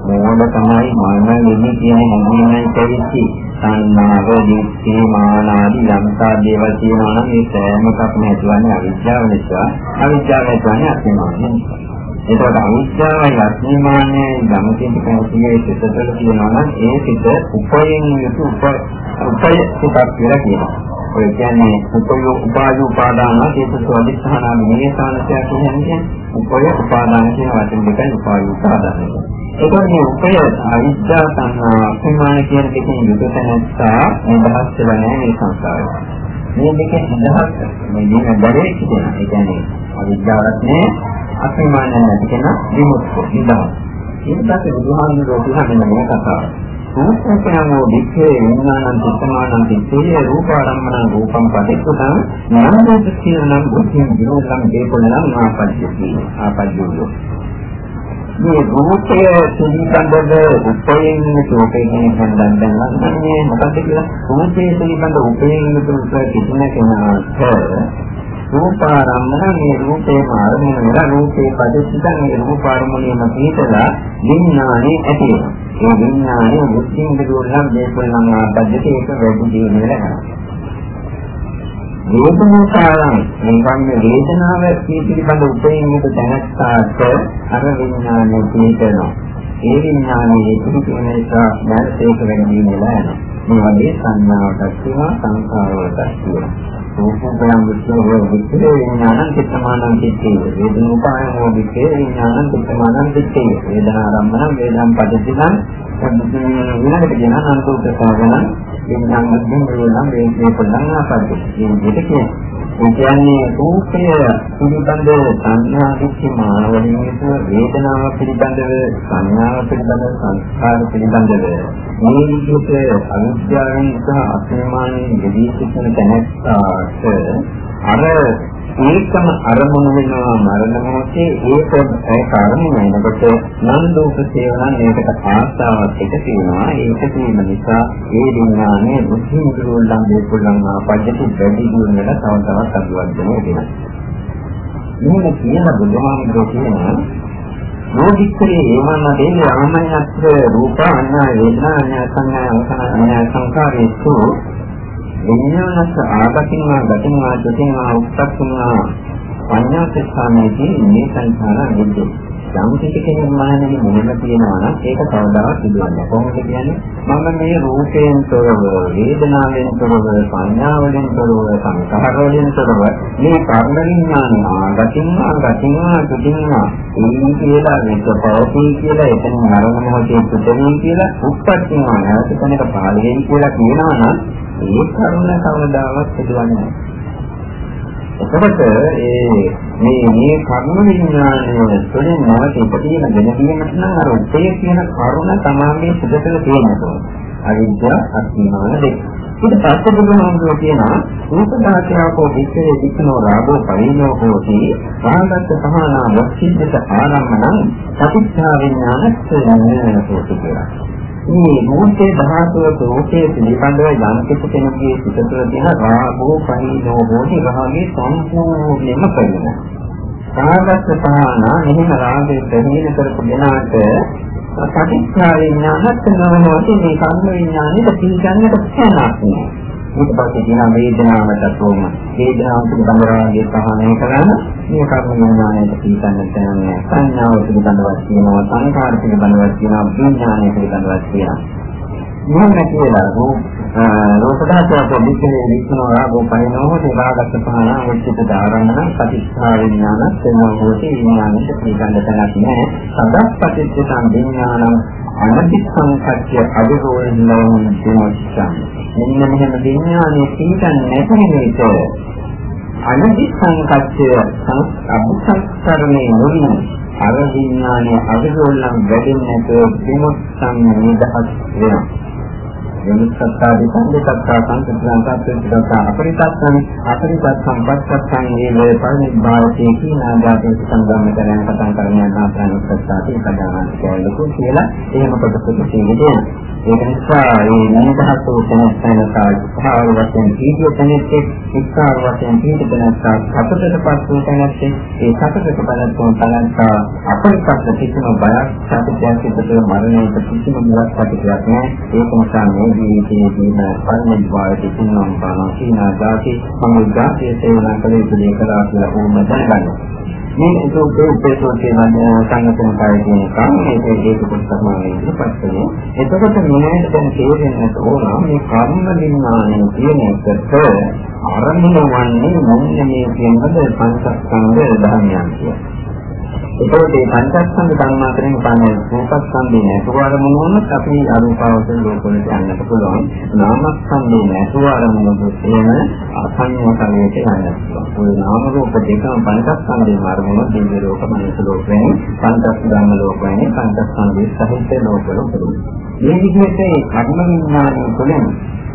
මොනවාද තමයි මම නෙමෙයි කියන හැඟීමයි තැවිච්චි. සංනාව, දිට්ඨි, මාන ආදී යම්තා දේවල් තියෙනවා නම් මේ සෑම එකක්ම ඇතිවන්නේ අවිද්‍යාව නිසා. අවිද්‍යාව කියන්නේ අත්මාන නිසා. එතකොට අවිද්‍යාවයි අඥානයයි ධම්මයෙන් පැහැදිලි සිතතල කියනවා නම් ඒ සිත උපයෙන් යුතු උප උපය සිතක් කියලා කියනවා. ඔය කියන්නේ උපය උපාය උපාදාන හේතු අධිෂ්ඨාන නිමේසානසය කියන්නේ උපය උපාදාන කියන වචන දෙකයි උපාය උපාදාන. එතකොට මේ උපය අවිද්‍යාව සංඥා අඥාන කියන දෙකෙන් යුතු තැනත්තා නිදහස් වෙලා නැහැ මේ සංසාරේ. මේ දෙකෙන් නිදහස් මේ දින බැරේ කියන. ඒ කියන්නේ අවිද්‍යාවක් නෑ අසීමානයක් නැති කෙනා විමුක්ත නිදහස්. ඊට පස්සේ බුදුහාමුදුරුවෝ කියනවා මේ කතාව. රූපකයන්ෝ විච්ඡේ විඥානං සමානං විච්ඡේ රූපාරම්මන රූපං පටිච්චසං නාමෝද කියනනම් බුද්ධිය විරෝධම් දේපොළනම් ආපජ්ජති ආපජ්ජෝ මේ රූපය පිළිබඳව උපයෙන් සෝපේ කියන සම්බන්ධයෙන් ලස්සන්නේ මොකද කියලා? රූපය පිළිබඳ උපයෙන් යුතු කිසිම කෙනාට රූපාරම්මන මේ රූපේම ආරම්භ වෙලා රූපේ පදිච්චිත මේ රූපාරම්මණයම පිටලා විඥානේ ඇති වෙනවා. ඒ විඥානයේ මුස්ලිම් දෙවියන් මේකෙන් ආපද්දට ඒක වැඩි දියුණු වෙනවා. වේදනාකාරං නිකන් වේදනාව පිළිබඳ උපයෝගික දැනස්තාට අර විඥානය පිළිතනවා. ඒ විඥානයේ පිළිතුර නිසා දැනසේක වැඩි වෙනවා යනවා. මේ වගේ සංඥාවටත් තියෙනවා සංස්කාරවලටත් තියෙනවා. රූපයන් විශ්වෝ විච්ඡේ විඥානං චිත්තමානං චිත්තේ වේදනෝපායෝ විච්ඡේ විඥානං චිත්තමානං චිත්තේ වේදනාරම්මණං වේදම් පටිච්චං විනාඩි කියන අනුකූලතාවන විඥාන මුද්දින් වේදම් වේදේ පදං ආපද්ද මේ විදිහට කියන්නේ ඒ කියන්නේ රූපය පිළිබඳ සංඥා කිසි මානවලින් වේදනාව පිළිබඳව සංඥාව පිළිබඳව සංස්කාර පිළිබඳව මේ විදිහට අවිද්‍යාවෙන් සහ අසමානයෙන් යෙදී සිටින තැනට අර ඒකම අරමුණු වෙනවා මරණ මොහොතේ ඒක ඒක අරමුණ වෙනකොට නම් දෝෂ සේවනන් ඒකට ආස්තාවක් එක තියෙනවා. ඒක තියෙන නිසා ඒ විඥානයේ බුද්ධි මුදුලන් දෙපොළන් ආපජ්ජති වැඩි දියුණු වෙලා තව තවත් අභිවර්ධනය වෙනවා. මේ කියන බුදුහාමුදුරුවෝ කියන යෝගිකේ ඒවන්න දෙන්නේ ආමයත්‍ර රූප අඤ්ඤා වේදනා අඤ්ඤා සංඥා අඤ්ඤා සංකාරේසු විඥානස්ස ආගතින්වා ගතින්වා චතින්වා උත්පත්තින්වා පඤ්ඤාසස්සාමේදී මේ සංඛාර නිද්දේ යම් කෙනෙක් මානෙ මොනම තියෙනවා නම් ඒක කවදාවත් සිදුවන්නේ කොහොමද කියන්නේ? මම මේ රූපයෙන් තොරව වේදනාවෙන් තොරව සංඥාවලින් තොරව සංස්කාරවලින් තොරව මේ කර්ම විඥාන ආගතින්වා ගතින්වා චතින්වා ඒ කියලා මේක පවතී කියලා එතන මරණ මොහොතේ පුතේ කියලා උත්පත්තිවා නැවත කෙනෙක් පාළයෙන් කියලා කියනවා නම් ඒ කරුණ කවදාවත් සිදුවන්නේ එතකොට ඒ මේ මේ කර්ම විඥානය තුළින් නැවත ඉපදීම දැනගීමට නම් අර උපේ කියන කරුණ තමාගේ සිදතල තියෙනවා. අවිද්‍යා අඥාන දෙක. ඊට පස්සේ බුදුහාමුදුරුවෝ කියනවා රූප ධාතයකෝ විච්ඡේ වික්නෝ රාගෝ පරිණෝ හෝති රාගත් සහනා වස්සිද්දත ආරම්මණං සතිච්ඡා විඥානස්ස හෝති කියලා. මේ මොහොතේ ධාතුව ප්‍රෝෂයේ පිළිබඳව යම් කෙනෙකුගේ සිත තුළ තියෙන රාගෝ පහිනෝ හෝති රාගේ සම්පූර්ණයෙන්ම කරනවා. රාගස්ස පහන එහෙම රාගයේ ප්‍රහීන කරපු දෙනාට පටිච්චා විඥානත් නොවනෝටි මේ කර්ම විඥානෙට පිළිගන්නට තැනක් නෑ. ඊට පස්සේ කියන වේදනාවට තෝම වේදනාව පිළිබඳව රාගයේ පහනය කරන මේ කර්ම විඥානයට පිළිගන්න තැනක් සංඥාව පිළිබඳව කියනවා සංකාර පිළිබඳව කියනවා විඥානය පිළිබඳව කියනවා මොන කියලා රෝපදාතක විචේ විස්නෝ රාගෝ පරිණෝම දේවාගත පහන උච්චිත ධාරණ ප්‍රතිස්ථා විඥාන සේනෝති විඥානයට පිළිගන්න තැනක් නෑ සදප්පටිච්ච සංවිඥානං අනතිසංකච්ඡය අවිරෝධනෝන් දෙමොච්චං මෙන්න මෙහෙම විඥානයේ පිටන් නැති විට අනතිසංකච්ඡය අභිසංස්කරණේ නොවි අර විඥානයේ අවිරෝධනම් වැඩෙන්නේ නැතුව විමුක්තම් නිදහස් වෙනවා. විමුක්තතාවී සංදේශතා සංකල්පයන් තාප්පේකතා අපරිතත්සන් අපරිතත් සම්පත්තයන් මේ පරිනිබ්බාවතේ කීනාදාතේ සංගම්ම කරන කතා කරන්නේ නාත්‍රානුස්සතාවී පදාන කියලා කියලා එහෙම කොටසක් තියෙනවා. ඒක නිසා මේ නිදහසෝ තනස්සනසා භාව වශයෙන් කීිය තැනෙත් එක්කාර වශයෙන් කීිය තැනස්සා සතටපත් වූ තැනෙත් ඒ සතටට බලතුන් තනස්සා අපරිපත්ත කිසිම බයක් සත්‍යයක් සිදුව මරණයට කිසිම මුලක් පිටියක් නැහැ. ඒක නිසා මේ ජීවිතයේදී පරිණිවායති තුන්නම් පාන සීනා දාති සමුදායේ සේවනා කළ යුතු දේ කළා කියලා ඕම දැනගන්න. මේ උදේ උපේතෝ කියන සංගතන කාය කියන කාමයේ ඒක කොටසක් මානේ පස්සේ එතකොට මොනවද දැන් තේරෙන්නට ඕන මේ කර්ම විඥානය කියන එකට ආරම්භ වන්නේ මොන්නේ මේ කියන පංචස්කන්ධ ධර්මයන් කියන්නේ ඒකෝට මේ පංචස්කන්ධ ධර්ම අතරින් පන්නේ රූපස්කන්ධේ නැතුව අරමුණු වුණොත් අපි අරූපාවචර ලෝකවලට යන්නට පුළුවන්. නාමස්කන්ධේ නැතුව අරමුණු කියන අසංයෝගයට යන්න පුළුවන්. ඒ නාම රූප දෙකම පංචස්කන්ධේ අරමුණු දිව්‍ය ලෝක, මනුෂ්‍ය ලෝක වෙන පංචස්කන්ධ ලෝක වෙන පංචස්කන්ධේ සහිත ලෝකවල උපදිනවා. මේ විදිහට ඒ කර්ම විඥානය තුළින්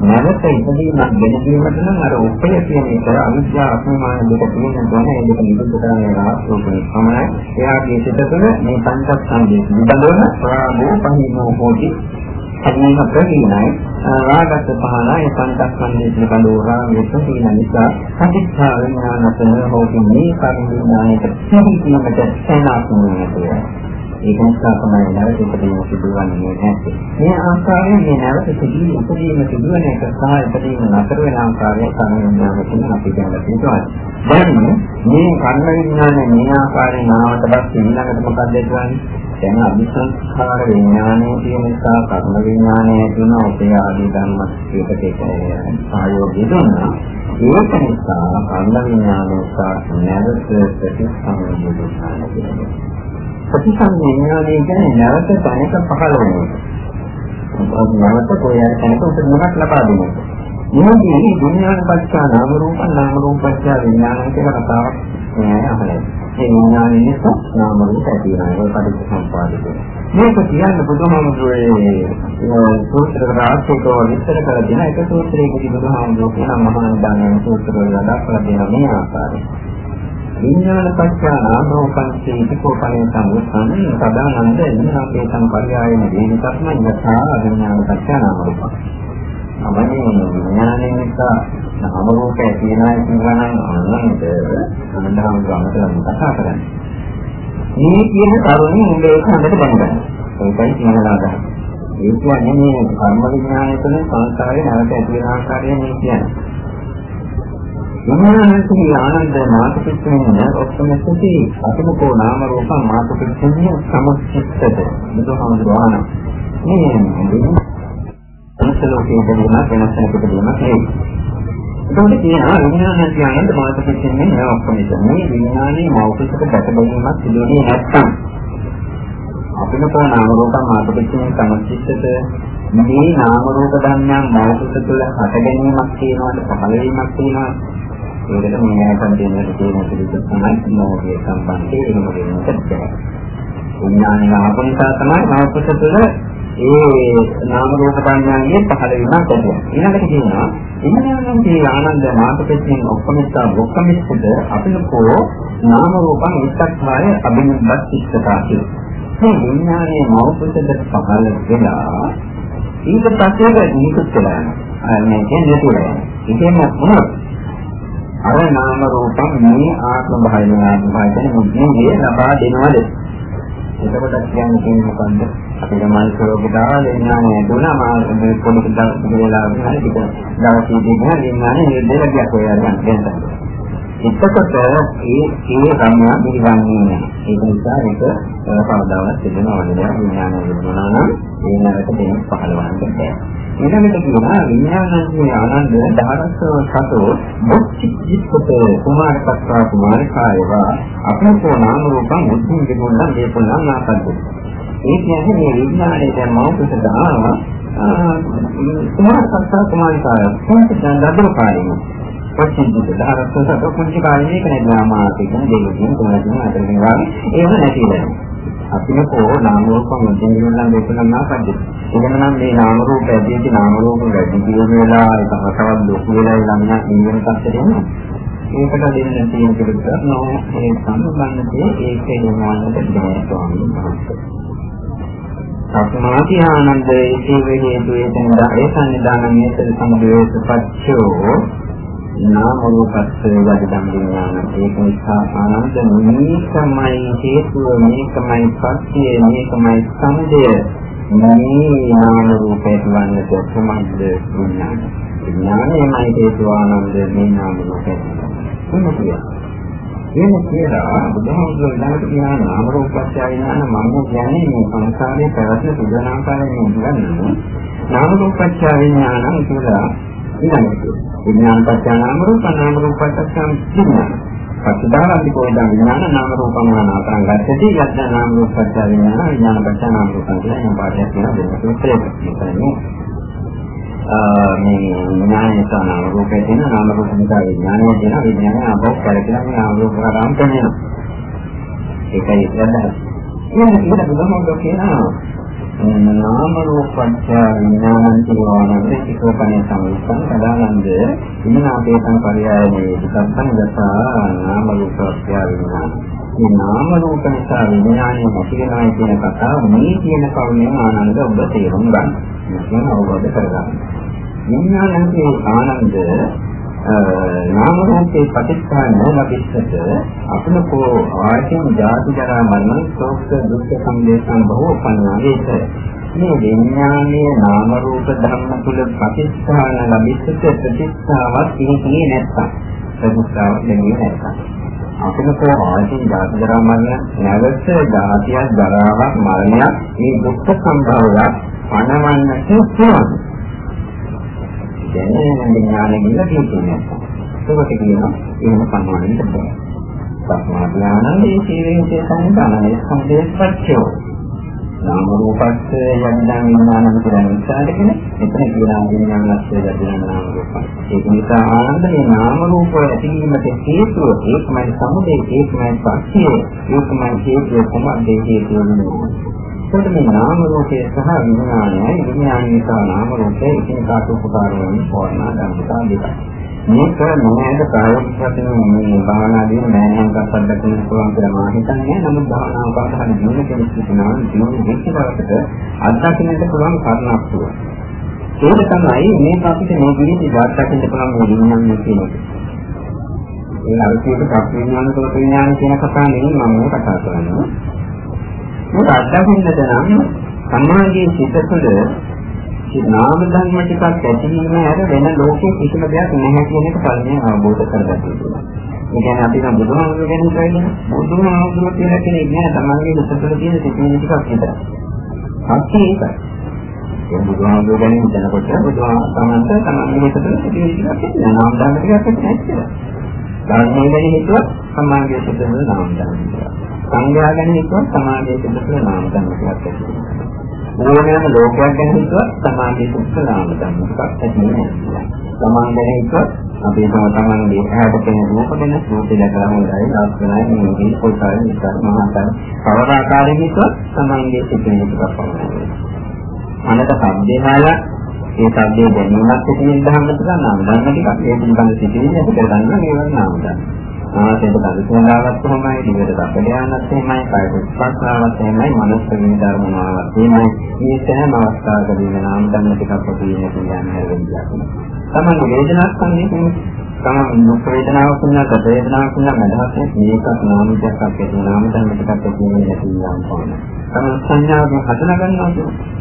නැවත ඉදීමක් දැනගීමට නම් අර උපය කියන එක අවිද්‍යා අසමාන දෙක තියෙන තැන ඒ දෙක නිරුද්ධ කරන්න රාස්තෝකේ සමයි එයාගේ සිත තුළ මේ පංචස්කන්ධය නිබඳවන ප්‍රාමෝ පහිනෝ හෝති. අදීම ප්‍රහීනයි රාගත් පහනයි පංචස්කන්ධය පිළිබඳව රාගයට තියෙන නිසා සතිච්ඡා විඥානතන හෝති මේ පරිඥාණයට පිළිගන්නට තැනක් නෙවෙයි ඒක නිසා තමයි නැවත ඉදීම සිදුවන්නේ නැත්තේ. මේ ආකාරයෙන් මේ නැවත සිදුවීම ඉදීම සිදුවන එක සහ ඉදීම නතර වෙන ආකාරය කර්මවිඥානයෙන් අපි දැනගන්න තියෙනවා. දැන් මේ කර්ම විඥානය මේ ආකාරයෙන් නාමත පස්සේ ඊළඟට මොකක්ද කරන්නේ? දැන් අභිසංස්කාර විඥානයේ තියෙන නිසා කර්ම විඥානයේ තියෙන ඔපේ ආදී ධර්ම ඒකට සහයෝගය දුන්නා. ඒක නිසා කර්ම විඥානය සහ නැවත ප්‍රතිසංයෝගය දුන්නා. ප්‍රතිසංයෝගය කියන්නේ නැවත තැනක පහළ වෙනවා. නැවත කොහේ තැනක උපදිනවක් ලබා දෙනවා. මේකේ විඥාන පස්සා නාම රූප නාම රූප පස්සා විඥාන කියලා කතාවක් නෑ අහලා. ඒ විඥානයේ නිසා නාම රූප ඇති වෙනවා. ඒක පටිච්චසමුප්පාදක. මේක කියන්නේ බුදුහාමුදුරේ සූත්‍ර රාශියක විස්තර කර දෙන එක සූත්‍රයකදී බුදුහාමුදුරුවෝ කියන මහා නිදානයේ සූත්‍රවල දක්වලා දෙන මේ ආකාරය. විඥාන පස්සා නාම රූපං චේතකෝපණය සම්පන්න සදානන්ද ඉන්නාපේ සම්පර්යායන දේනිකත්ම යථා විඥාන පස්සා නාම රූපං. අවන්නේ විඥානයේ නිසා නාම රූපය කියනවා කියනවා නම් අන්නන්ද සම්බන්ධව ගන්නට කතා කරන්නේ. මේ කියන කරුණේ උඹේ හොඳට දැනගන්න. ඒකයි කියනවා අදහස. ඒ කියන්නේ මේ කර්ම විඥානය තුළ සංස්කාරේ නැවත ඇති වෙන ආකාරය මේ කියන්නේ. විඥානයේ ආනන්ද මාතෘකෙන්නේ ඔක්කොම සිටි අතමකෝ නාම රූප මාතෘකෙන්නේ සමුච්චිතද බුදුහාමුදුරුවෝ ආන. මේ අනුසලෝකයේ දෙවීමක් වෙනස් වෙනකොට දෙීමක් නෙවෙයි. ඒකෝට කියනවා විඥානය කියන්නේ මාතෘකෙන්නේ නෑ ඔක්කොම මේ විඥානයේ මෞඛික දැකබැලීමක් සිදුවෙන්නේ නැත්නම් අපිට තෝ නාම රූප මාතෘකෙන්නේ සමස්තිතද මේ නාම රූප ධර්මයන් මෞඛික තුළ හට ගැනීමක් තියෙනවාද පහළ වීමක් තියෙනවාද ඒකට මේ ආයතන දෙන්නට තියෙන පිළිතුර තමයි මොහොතේ සම්බන්ධයේ එහෙම වෙනකට. විඥානය ආපනිසා තමයි මෞඛික තුළ ඒ නාම රූප ධර්මයන්ගේ පහළ වීමක් ඇති. ඊළඟට කියනවා ඉන්නනම් මේ ආනන්ද මාතකයෙන් ඔක්කොමිස්සා ඔක්කොමිස්සද අපිනකෝ නාම රූපං ඉස්සක්ඛාය අභිනිබ්බත් ඉස්සකාතිය. මේ විඥානයේ මෞපසද පහළ වෙලා ඊට පස්සේ නිකුත් වෙලා යනවා. මේ කියන්නේ තුරයි. ඉතින් මොනවද? අර නාම රූපං මේ ආත්ම භාවය නාම භාවයෙන් මුද්දේ ලබා දෙනවද? එතකොට කියන්නේ කියන්නේ මොකන්ද? අපේ මනසෝගේ දාන විඥානය දුනා මා මේ පොඩි දවසේලා හරි ටික දවසේ දෙන්න විඥානය නිර්දේශයක් හොයන්න දෙන්න. එතකොට ඒ ඒ ගම්මා පිළිගන්නේ නැහැ. ඒක නිසා ඒක කවදාවත් සිදෙනව නෙවෙයි විඥානය දුනා නම් ඒ නැවත දෙන්න පහළවන්න බැහැ. ඊළඟට කියනවා විඥානයේ ආනන්ද දහරස්ව සතෝ මුක්තිච්චිත කුමාරකත්වා කුමාරිකායවා අපේකෝ නාම රූපං මුද්ධින් දෙගොල්ලන් දීපුණා නාකද්ද ඒ කියන්නේ මේ විඥානයේ දැන් මෞඛික දානවා කුමාරකත්වා කුමාරිකාය කොහොමද දඩල කාරිනු පොච්චින්ද දහරස්ව සතෝ කුංචි කාරිනේ ඒක නේද නාමාතික දෙවියන් කොහොමද අතරින් වාගේ ඒව නැතිලා අපිනකෝ නාම රූප මුදින් ගන්න දෙකනම් නාපද්ද. එදම නම් මේ නාම රූප ඇදීති නාම රූප වැඩි කියන වෙලා ඒක හතවත් ලොකු වෙලා ළමයා ඉන්න තත්ත්වෙට එනවා. ඒකට දෙන්න තියෙන කෙනෙක් නෝ ඒ සම්බන්ධයේ ඒකේ නෝනකට බෑ ස්වාමීන් වහන්සේ. සම්මාති ආනන්ද ඒ හේතු වේදන ඒ සංනිදාන මේසල සම්බේත පච්චෝ නාම රූපස්සේ වදම් විඥාන ඒක නිසා ආනන්ද මේකමයි හේතුව මේකමයි පස්ය මේකමයි සමුදය මේ නාම රූපේ වන්නට සම්බන්ධ විඥාන විඥානයමයි හේතුව ආනන්ද මේ නාම රූපේ කොහොමද එහෙම කියලා බුදුහාමුදුරුවෝ ළඟට ගියා නාම රූපස්ය විඥාන මම කියන්නේ මේ සංසාරයේ පැවැත්ම සුදුනාකාරයෙන් ඉඳන්නේ නාම රූපස්ය විඥාන කියලා ඊළඟට විඥාන පත්‍ය නාම රූප නාම රූප පත්‍ය විඥාන. පස්සදාරන්ති කෝදා විඥාන නාම රූපං නාමතරං ගච්ඡති යද්ද නාම රූප පත්‍ය විඥාන විඥාන පත්‍ය නාම රූපං කියලා එන පාඩයක් තියෙනවා දෙන්න සූත්‍රයක්. මේ විඥානයේ නාම රූපේ තියෙන නාම රූප නිසා විඥානය තියෙන විඥානය අපෝ කරකින මේ නාම රූප කරාම් කරනවා. ඒකයි ඉස්සරහ. ඊළඟ ඊට බුදුහාමුදුරුවෝ කියනවා නාම රූපච්ඡ විඥානං කියනවානේ ඒකෝපනේ සම්පන්න සදානන්ද ඉන්නාපේ සංපරියායේ දුක්ඛං දසා නාම රූපච්ඡ විඥාන මේ නාම රූප නිසා විඥානය ඇතිවෙනවා කියන කතාව මේ කියන කරුණෙන් ආනන්ද ඔබ තේරුම් ගන්න. මේක අවබෝධ කරගන්න. විඥානයේ ආනන්ද නාම රූපේ ප්‍රතිස්ථාන ලැබෙන්නට අපනකෝ ආයතන ජාති ජරා මරණ ශෝක දුක්ඛ සම්දේශන් බොහෝ පන්නවේත මේ විඥානයේ නාම රූප ධර්ම තුල ප්‍රතිස්ථාන ලැබෙන්නට ප්‍රතිස්ථාවක් ඉන්නේ නැත්තම් ප්‍රතිස්ථාවක් දෙන්නේ නැත්තම්. අපනකෝ ආයතන ජාති ජරා මරණ නැවත ජාතිය ජරාවක් මරණයක් මේ දුක්ඛ සම්භවයක් පණවන්නට පුළුවන්. දැනෙන විඥානය කියලා කියන්නේ. ඒකට කියනවා එහෙම සම්මානෙට බෑ. සම්මා ඥානයේ සීලයේ සංකානයේ සම්දේශපච්චෝ. නාම රූපස්ස යන්දන් විඥානං කියන විස්තරකනේ එතන කියනවා විඥානස්ස යදින නාම රූප. ඒක නිසා ආනන්දේ නාම රූප ඇතිවීමට හේතුව ඒකමයි සමුදේ ඒකමයි පස්සිය ඒකමයි හේතුව කොහොමද හේතුව වෙන්නේ. එතකොට මේ නාම රූපය සහ විඥානයයි විඥානය සහ නාම රූපය එකිනෙකාට උපකාර වෙන පෝරණා ධර්මතා දෙකක්. මේක මොනවාද ප්‍රායෝගික වශයෙන් මේ භාවනාදී මෑණියන්ට අත්දැකීම් පුළුවන් කියලා මම හිතන්නේ. නමුත් භාවනාව කරන ජීවන කෙනෙක් සිටිනවා ජීවන දෙකකට අත්දැකීමට පුළුවන් කාරණාවක් තුන. ඒක තමයි මේක අපිට මේ විදිහට දායකකින් පුළුවන් මේ විඥානය කියන එක. ඒ අර්ථයට ප්‍රඥාන තෝත විඥාන කියන කතාව නෙවෙයි මම මේ කතා කරන්නේ. ඒක අත්දකින්නද නම් සමාජයේ සිත තුළ නාම ධර්ම ටිකක් ඇතිවීම හැර වෙන ලෝකේ කිසිම දෙයක් නැහැ කියන එක පරිණාම අවබෝධ කරගන්න ඕනේ. ඒ කියන්නේ අපි නම් බුදුහාමුදුරුවෝ ගැන කියන්නේ බුදුහාමුදුරුවෝ කියලා කෙනෙක් නෑ තමන්ගේ හිත තුළ තියෙන සිතිවිලි ටිකක් විතරයි. සත්‍ය ඒකයි. ඒ බුදුහාමුදුරුවෝ ගැන හිතනකොට බුදුහාමුදුරුවෝ තමන්ට තමන්ගේ හිත තුළ සිතිවිලි ටිකක් තියෙනවා. නාම ධර්ම ටිකක් නැහැ. ධර්මයෙන් ගැන හිතුවත් සමාජයේ සිට වෙන නාම ධර්ම ටිකක්. සංඥා ගැන හිතුවත් සමාධිය පිටුපිට නාම ධර්ම ටිකක් ඇති වෙනවා. ඕනෑම ලෝකයක් ගැන හිතුවත් සමාධිය පිටුපිට නාම ධර්ම ටිකක් ඇති වෙනවා. සමාධිය ගැන හිතුවත් අපි තම තමන්ගේ ඇහැට පෙනෙන රූප ගැන රූපය දැකලා හොඳයි ලක්ෂණයි මේකේ කොටයි විස්තර මහතර කවර ආකාරයෙන් හිතුවත් සමාධියේ සිටින ටිකක් පමණයි. අනත සම්දේහාල ඒ සබ්දේ දැනීමක් ඇති වෙන ධර්ම ටික නාම ධර්ම ටිකක් ඒ පිළිබඳ සිටින්නේ අපිට ගන්න මේවා නාම ධර්ම. ආසයට කල්පනාවක් කොහොමයි දිවට දක්වලානත් එහෙමයි කායික ස්පර්ශාවක් එහෙමයි මනස විඳාරමනාවක් එහෙමයි මේ සෑම අවස්ථාවකදීම නාම ධර්ම ටිකක් අපි කියන කියන්නේ වෙන්නේ. තමයි වේදනාවක් සම්පූර්ණ තමයි දුක් වේදනාවක් වුණා, ගත වේදනාවක් වුණා, මදහත් මේකත් නාම දෙකක් අපේ නාම ධර්ම ටිකක් අපි කියන්නේ නැති යම් පොන. තමයි සංඥාවෙන් හදලා ගන්නවා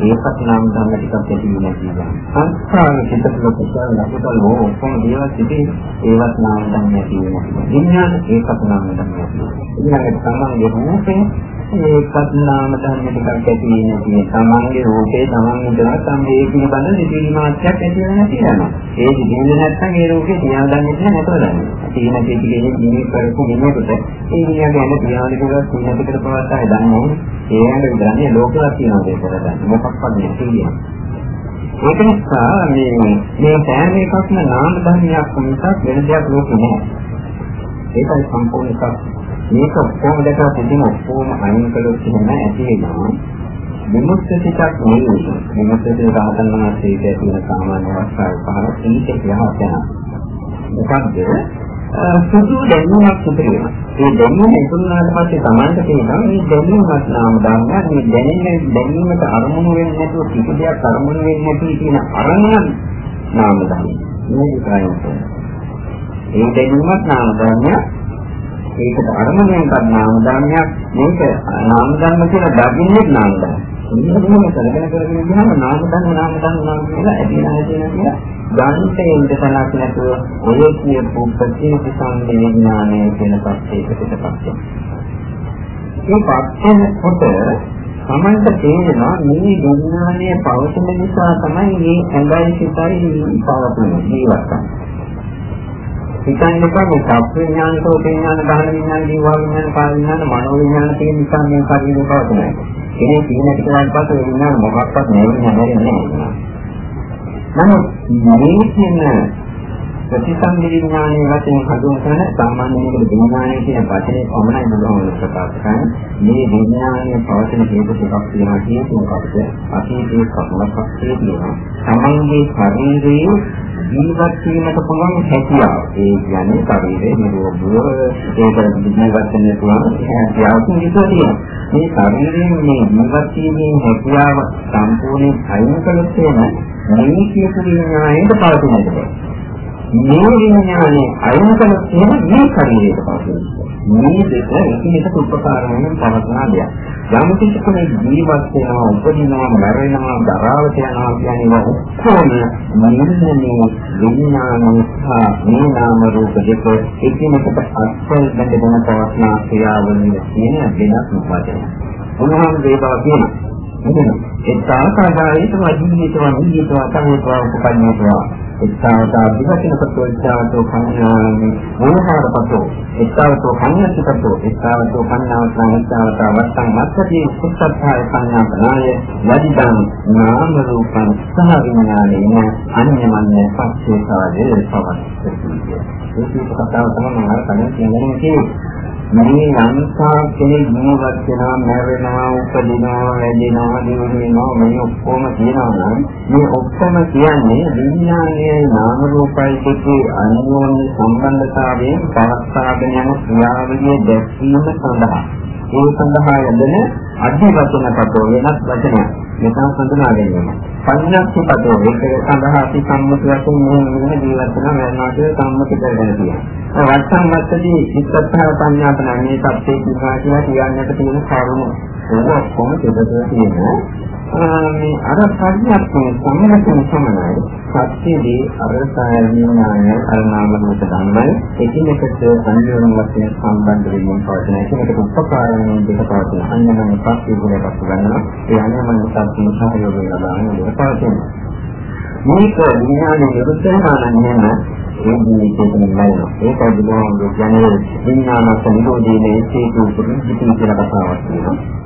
ඒකත් නාම ධර්ම ටිකක් ඇති වෙන කියනවා. සංස්කාර චිත්තක කුසල ලකුතල ඔක්කොම දේවල් සිටි ඒවත් නාම ධර්ම ඇති වෙනවා. විඥාන ඒකත් නාම ධර්ම ඇති වෙනවා. ඊළඟට තමයි රූපේ ඒකත් නාම ධර්ම ටිකක් ඇති වෙන කියන තමන්ගේ රූපේ තමන් ඉදලා තමයි ඒ පිළිබඳ සිතිවිලි මාත්‍රයක් ඇති වෙන නැති යනවා. ඒ සිතිවිලි නැත්තම් ඒ රූපේ තියාගන්නේ නැහැ නැතර දන්නේ. තියෙන සිතිවිලි නිමි කරපු මිනිහෙකුට ඒ නිය ගැන තියාගෙන ඉඳලා සිහිනකට පවත්තා දන්නේ. ඒ ඇඟ විතරනේ ලෝකයක් තියෙනවා ඒක කරගන්න. මොකක්වත් නැහැ කියන්නේ. ඒක නිසා මේ මේ සෑම එකක්ම නාම ධර්මයක් මිසක් වෙන දෙයක් ලෝකේ නැහැ. ඒකයි සම්පූර්ණ එකක්. මේක ඔක්කොම දැකලා තිබෙන ඔක්කොම අයින් කළොත් එහෙම ඇති වෙනවා. විමුක්ත සිතක් නෙවෙයි. විමුක්ත සිත රහතන් වහන්සේට ඇති වෙන සාමාන්‍ය අවස්ථාව පහළ ඊට එහාට යනවා. මොකද්ද? සුදු දැනුමක් ඉතිරියනවා. මේ දැනුම ඉතුරුනාට පස්සේ Tamanට තේරෙනවා මේ දැනුමක් නාම ධර්මයක් මේ දැනෙන දැනීමට අරමුණු වෙන්නේ නැතුව කිසි දෙයක් අරමුණු වෙන්නේ නැති කියන අරමුණ නාම ධර්ම. මේ විතරයි. ඒ දැනුමක් නාම ධර්මයක් ඒකට අරමුණෙන් ගන්න නාම ධර්මයක් මේක නාම ධර්ම කියලා දකින්නේ නාම ධර්ම. මේකම කරගෙන කරගෙන ගියාම නාම ධර්ම නාම ධර්ම නාම කියලා ඇදලා ඇදලා කියලා ගාන්තේ ඉඳලා නැතුව ඔය කියපු ප්‍රතිපති සංවේඥානය කියන පැත්තට පිටපත් මේ පස්සේ කොට සමන්ත තේරෙනවා මේ විඥානයේ පවතින නිසා තමයි මේ ඇඟයි සිතයි පවතින ජීවත් වෙන්නේ. හිතන්න එපා මේ සබ් විඥාන, සෝත විඥාන, ගහන විඥාන, ජීව විඥාන, කාය විඥාන, මනෝ විඥාන කියන නිසා මේ කර්මය පවතිනවා. කෙනෙක් කියන එක කියලා පස්සේ විඥාන මොකක්වත් නෙවෙයි නේද? නමුත් මේ කියන ප්‍රතිසන්දි විඥානයේ වශයෙන් හඳුන්වන සාමාන්‍ය මේකට විඥානය කියන වචනේ පමණයි මම ප්‍රකාශ කරන්නේ. මේ විඥානයේ පවතින හේතු ටිකක් තියෙනවා කියන්නේ මොකක්ද? අතීතයේ කර්මයක් තියෙනවා. තමන්ගේ ශරීරයේ ජීවත් වීමට පුළුවන් හැකියාව. ඒ කියන්නේ ශරීරයේ නිරෝධය ඒක ජීවත් වෙන්න පුළුවන් හැකියාවක් තියෙනවා. මේ ශරීරයෙන් මේ ජීවත් වීමේ හැකියාව සම්පූර්ණයෙන් අයින් කළොත් එන මේ කියපු විඥාණයට පවතින එක. මේ විඥානේ අයින් කරන තියෙන මේ ශරීරයට පස්සේ මේ දෙක එකිනෙකට උපකාර වෙන පවත්නා දෙයක්. යම් කිසි කෙනෙක් ජීවත් වෙනවා, උපදිනවා, මැරෙනවා, දරාවට යනවා කියන්නේ ඔක්කොම නිර්ණනේ විඥානය සහ මේ නාම රූප දෙක එකිනෙකට අත්පල් බැඳගෙන පවත්නා ක්‍රියාවලිය කියන වෙනස් උපදේ. උන්වහන්සේ බව කියනවා එක්තාවතාවයිතවා ජීවිතවා නිවිතවා තමේතවා උපකන්නේතවා එක්තාවතා විවචනපතෝ එක්තාවතෝ කන්‍යානි මොහාරපතෝ එක්තාවතෝ කන්‍යසිකතෝ එක්තාවතෝ කන්‍යාවතා එක්තාවතා වත්තං මත්තදී සුත්තත්ථාය සංඥාපනාය යදිදං නාම රූපං සහ විඥානේන අන්‍යමඤ්ඤ පස්සේ සාදේ පවස්සති ඒක කතාව තමයි මම කලින් කියන්නේ මේ යම්සා කෙනෙක් ජීවත් වෙනවා මැරෙනවා උපදිනවා වැඩෙනවා දිනුනවා මේ ඔක්කොම කියනවා නම් මේ ඔක්කොම කියන්නේ විඥානයේ නාම රූපයි දෙකේ අනුෝන්‍ය සම්බන්ධතාවයෙන් පවත්වාගෙන යන ක්‍රියාවලිය දැක්වීම සඳහා ඒ සඳහා යෙදෙන අධි වචන පදෝ වෙනස් වචනයක් මෙතන හඳුනා ගැනීම. පඤ්ඤාක්ෂපදෝ ඒක සඳහා අපි සම්මුති වශයෙන් මේ වෙන ජීවත් වෙන වෙනවා කියලා සම්මුති කරගෙන තියෙනවා. වත්තන් වත්තදී ඉස්සත්තා පඤ්ඤාපන මේ සත්‍යයේ කිව්වා කියලා කියන්නට තියෙන කරුණු. ඒක ඔක්කොම දෙදෙනා තියෙනවා. මේ අර ප්‍රඥාත්මක සම්මතන සමනයි. සත්‍යදී අරසාය විඥානය අරනාම රූප ධර්මයි එකිනෙකට අන්‍යෝන්‍ය වශයෙන් සම්බන්ධ වෙමින් පවතින එකිනෙකට උපකාර වෙන දෙක පවතින අන්‍යමන පස්සේ ගුණයක් ගන්නවා. ඒ අන්‍යමන සත්‍ය සහයෝගය ලබාගෙන දෙක පවතින මේක විඥානයේ විරුද්ධ වෙනානම් නේද ඒ ජීවිතේම නෑ ඒක බුදුහාමුදුරුවෝ කියන්නේ විඥානස නිරෝධීනේ හේතු පුරුදු කියලා කතාවක් තියෙනවා.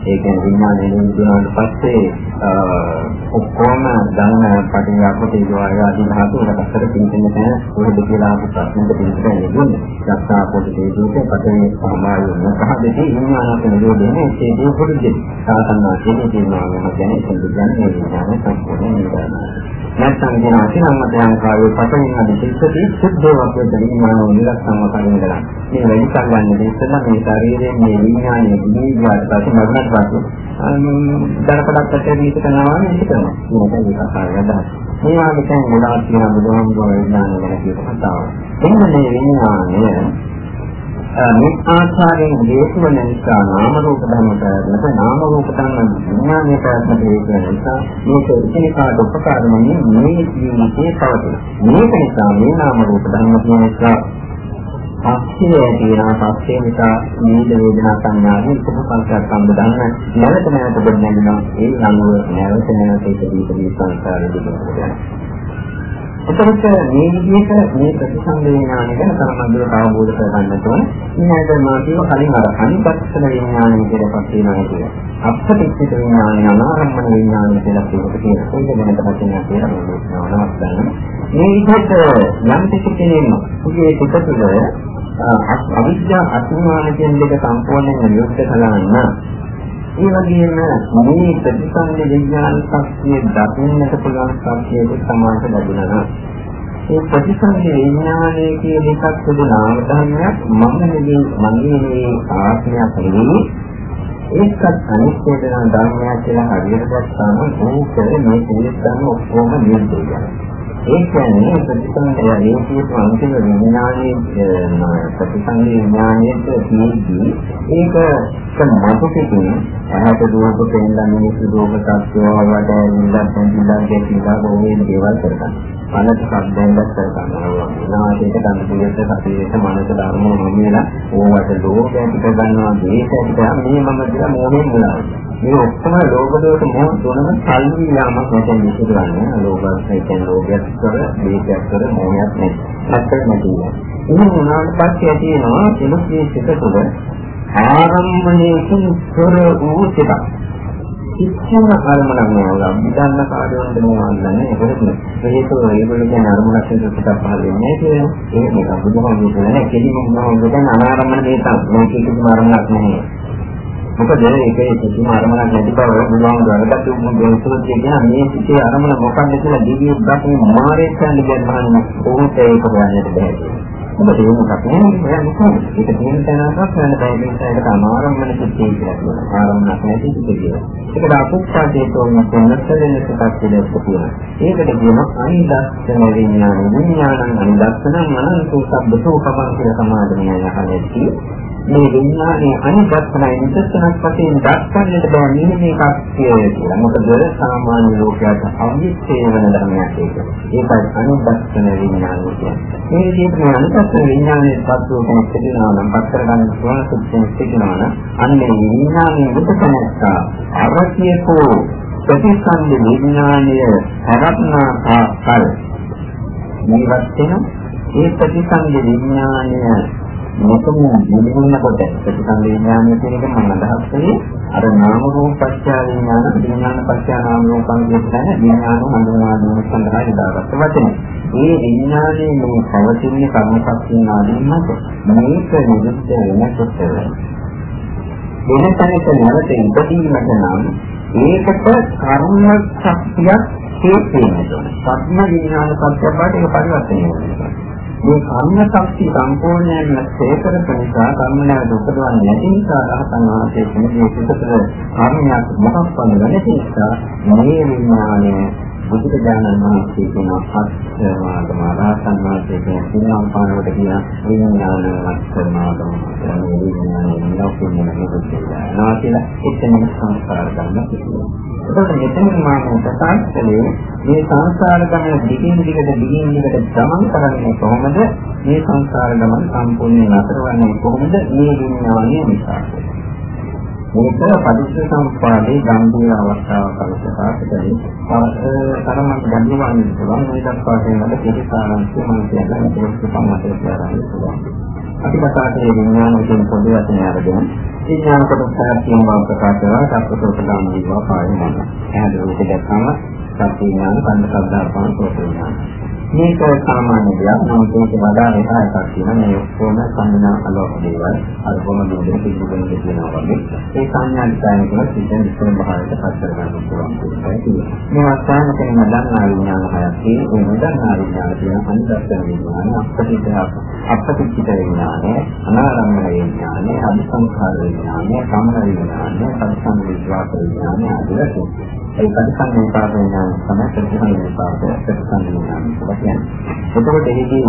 ඒ කියන්නේ විඥානය නිරුණාට පස්සේ ඔක්කොම දන්න පටිඝාපත ඒවාය ආදී ධාතු රටතර පිටින් තැන කොහෙද කියලා අපි ප්‍රශ්නෙට පිළිතුරු දෙන්නේ. දක්ෂා පොඩි දේශෝක පතේ සමායු මොකද දෙකේ විඥානක නිරෝධයේ ඒකේ පොඩි සාසන්නා කියන දේනවා ගැන කියන්නේ විඥානය සම්පූර්ණ නිරෝධය. නැත්නම් කියන අතිනම්මතයන් කාවේ පතමින් අද සිද්ධි සුද්ධව අපේ විඥානය නිරස්සම කරගෙන මේ වැඩි කල්යන්නේ ඉස්සෙල්ලා මේ ශරීරයේ මේ විඥානය නිවිවාට පස්සේ මරණට පස්සේ දරකඩක් ඇටේ මේක කරනවා මේක කරනවා. මේක ඒක කාර්යයක් මේ වගේ තැන් ගොඩාක් තියෙන බුදුහාමුදුරුවෝ විඥානය ගැන කියන කතාව. එන්න මේ විඥානය මේ ආචාරයෙන් හේතු වෙන නිසා නාම රූප ධර්ම ප්‍රයත්නක නාම රූප ධර්ම විඥානයේ ප්‍රයත්න හේතු වෙන නිසා මේක එකිනෙකාට උපකාර වෙන්නේ මේ ජීවිතයේ පවතින. මේක නිසා මේ නාම රූප ධර්ම කියන නිසා පස්සේ ඇතිවෙනා පස්සේ නිසා නීද වේදනා සංඥාවෙන් උපසංස්කාර සම්බන්ධන නැවත නැවත බෙදෙනවා ඒ අනුව නැවත නැවත ඒක දීපදී සංස්කාරෙ දෙනවා. එතකොට මේ විදිහට මේ ප්‍රතිසංවේදී විඥානය ගැන තමන්ගේ අවබෝධ කරගන්න ඕන. ඉන්නයිද මා කියව කලින් අර අනිපස්සන විඥානය කියලා පස් වෙනවා කියලා. අප්‍රතිච්ඡිත විඥානය අනාරම්භන විඥානය කියලා කියනකොට කියන ඒක ගැන තමයි කියලා මම නවත්තන්න. මේ විදිහට යම් කිසි කෙනෙක් පුගේ කොට තුළ අවිද්‍යා අතුමාන කියන දෙක සම්පූර්ණයෙන් නිරුද්ධ කළා නම් ඒ වගේම මේ ප්‍රතිසන්දි විඥාන ශක්තිය දකින්නට පුළුවන් ශක්තියක සමානට ලැබුණා. නම් ඒ ප්‍රතිසන්දි විඥානයේ කියන එකක් පොදු නාම ධර්මයක් මම නෙවෙයි මගේ නෙවෙයි ආත්මයක් නෙවෙයි ඒකත් අනිත්‍ය වෙන ධර්මයක් කියලා හරියට ගත්තාම ඒක මේ පිළිස්සන්න ඔක්කොම නිරුද්ධ ඒ කියන්නේ ප්‍රතිසංගය හේතුව අන්තිම විඥානයේ ප්‍රතිසංග විඥානයේ තියෙද්දී ඒක සම්මතකකින් අහත දුවක පෙන්නන මිනිස්සු දුවක තත්ත්වය වලට ඉඳන් පොඩිලා දෙකලා බොහෝ දේවල් කරගන්න. අනත් සම්බන්ධයක් කරගන්නවා. නාමයට ගන්න පිළිවෙත සතියේට මනස ධර්ම මොනියලා ඕවට ලෝකයට ගන්නවා මේකට මේ මම කියලා මොනෙන් මුලාවයි. මේ ඔක්කොම ලෝභ දෝෂ මොහ තුනම සල්ලි යාමක් නැත්නම් විසිරන්නේ ලෝභය කියන ලෝභයක් කර දේශයක් කර මොහයක් නැහැ. නැත්තම් නැති. එහෙනම් උනාට පස්සේ තියෙනවා එලොස්සේ සිත තුළ ආරම්භණයකින් තොර වූ සිතක්. කිසිම අරමුණක් නෑ. විදන්න කාර්යවලට මොනවන්නේ ඒකත් හේතුව ඒගොල්ලෝ කියන අරමුණක් සිතක් පහළ වෙන්නේ නැහැ ඒක මේක බුදුහාමුදුරුවෝ කියන්නේ කෙලිම මොනවද අනාරම්මන දෙයක්. මේක කිසිම අරමුණක් නැහැ. මොකද ඒකේ කිසිම අරමුණක් නැති බව බුදුහාම දැනගත්ත උන්වහන්සේ කියන මේ සිිතේ අරමුණ මොකක්ද කියලා දිව්‍ය බ්‍රහ්ම මාරේ කියන්නේ දැන් මහන්න ඕක ඒක හොයන්නට බැහැ. ඔබ තේරුම් ගන්න ඕනේ ඒක තියෙන තැනකට වෙන බැහැ මේකට අමාරුමන සිද්ධිය කියලා කියනවා. ආරම්භයක් නැති සිද්ධිය. ඒකට අකුප්පාදේතෝ මොනතරම් එකක් කියලා කියනවා. ඒකට කියන අනිදස්සන විඥාන විඥානං අනිදස්සන මනසෝ සබ්බතෝ කපං කියලා සමාදනය යහනෙති. මේ විඥානයේ අනිදස්සනයි නිදස්සනක් වශයෙන් දක්වන්නට බෑ මෙන්න මේකක් කියලා. මොකද සාමාන්‍ය ලෝකයට අවිච්ඡේද වෙන ධර්මයක් ඒක. ඒකයි අනිදස්සන විඥානය කියන්නේ. මේ විදිහට මේ අනිදස්සන විඥානයේ පස්ව කෙනෙක් සිටිනවා නම් පස් කරගන්න පුළුවන් සුද්ධිය සිටිනවා නම් අන්නේ විඥානයේ උපසනස්සා අරතියකෝ ප්‍රතිසන්දි විඥානය හරත්නා ආකල් මේවත් වෙන ඒ ප්‍රතිසන්දි විඥානය මොකද නිමුන්නකොට ප්‍රතිසංවේඥානය කියන එක මම අදහස් කළේ අර නාම රූප පත්‍ය විඥාන විඥාන පත්‍ය නාම රූපං කියන විඥාන හඳුනා ගැනීම සඳහා යොදාගත්ත වචනේ. මේ විඥානයේ මේ පවතින කර්මපත්තිය ආදීනක මේක නිරුද්ධ වෙනකොට වෙන තැනක නැවත ඉපදීමට නම් ඒකට කර්ම ශක්තියක් හේතු වෙනවා. සත්ම විඥාන පත්‍ය පාඩක පරිවර්තනය වෙනවා. මේ කර්ම ශක්තිය සම්පූර්ණයෙන්ම සේකරප නිසා කර්ම නැවත උපදවන්නේ නැති නිසා රහතන් වහන්සේ කෙනෙකුගේ සිතට කර්මයක් මොකක් වන්න නැති නිසා මේ විඥානය බුදුරජාණන් වහන්සේ කියන අත්මාගම රහතන් වහන්සේ කියන සිනාම් පානකට කියන විඥාන අත්මාගම මේ විඥානය ලෞකික මොනවද කියලා එතන සංස්කාර ගන්න කිව්වා. එතකොට මෙතන මම ප්‍රකාශ කළේ මේ සංසාර ගමන දිගින් දිගට දිගින් දිගට ගමන් කරන්නේ කොහොමද? මේ සංසාර ගමන සම්පූර්ණයෙන් නතරවන්නේ කොහොමද? මේ විඥානය නිසා. මේක පටිච්ච සමුප්පාදේ ගම්භීර අවස්ථාවක් අවශ්‍යතාවය කරේ. තරමක් ගැඹුරින් පුළුවන් මේ දක්වා කියන වල පිළිසාරන්ති මම කියන්නේ ඒක සම්මතය කරන්නේ පුළුවන්. අපි කතා කරේ විඥාන කියන පොදු වචනය අරගෙන විඥාන කොටස් හයක් තියෙනවා ප්‍රකාශ කරලා සත්පුරුෂ දාන දීවා පායනවා. එහෙනම් ඒක දැක්කම සත්‍ය ඥාන කන්ද සද්ධාර්පණ ප්‍රෝත්‍යාන. මේක සාමාන්‍ය දෙයක්. නමුත් ඒක වඩා එහා එකක් තියෙනවා. මේ ඔක්කොම සංඥා අලෝක දේවල්. අර කොහොමද මේක පිළිබඳව කියනවා වගේ. ඒ සංඥා දිසාවෙන් කියන සිද්ධ විස්තර භාවයට පත් කරගන්න පුළුවන්. මේ අවස්ථාවේ කෙනෙක් දන්නා විඥාන හයක් තියෙනවා. ඒ නොදන්නා විඥාන කියන අනිදස්සන විඥාන අපිට අපිට විඥානය, අනාරම්භ විඥානය, අபிසංඛාර විඥානය, කම්ම විඥානය, සම්සං විශ්වාස විඥානය ආදී වශයෙන්. ඒ පරිසංවේපාද විඥාන තමයි ප්‍රතිසංවේපාද ප්‍රතිසං විඥාන කියලා කියන්නේ. එතකොට එහිදී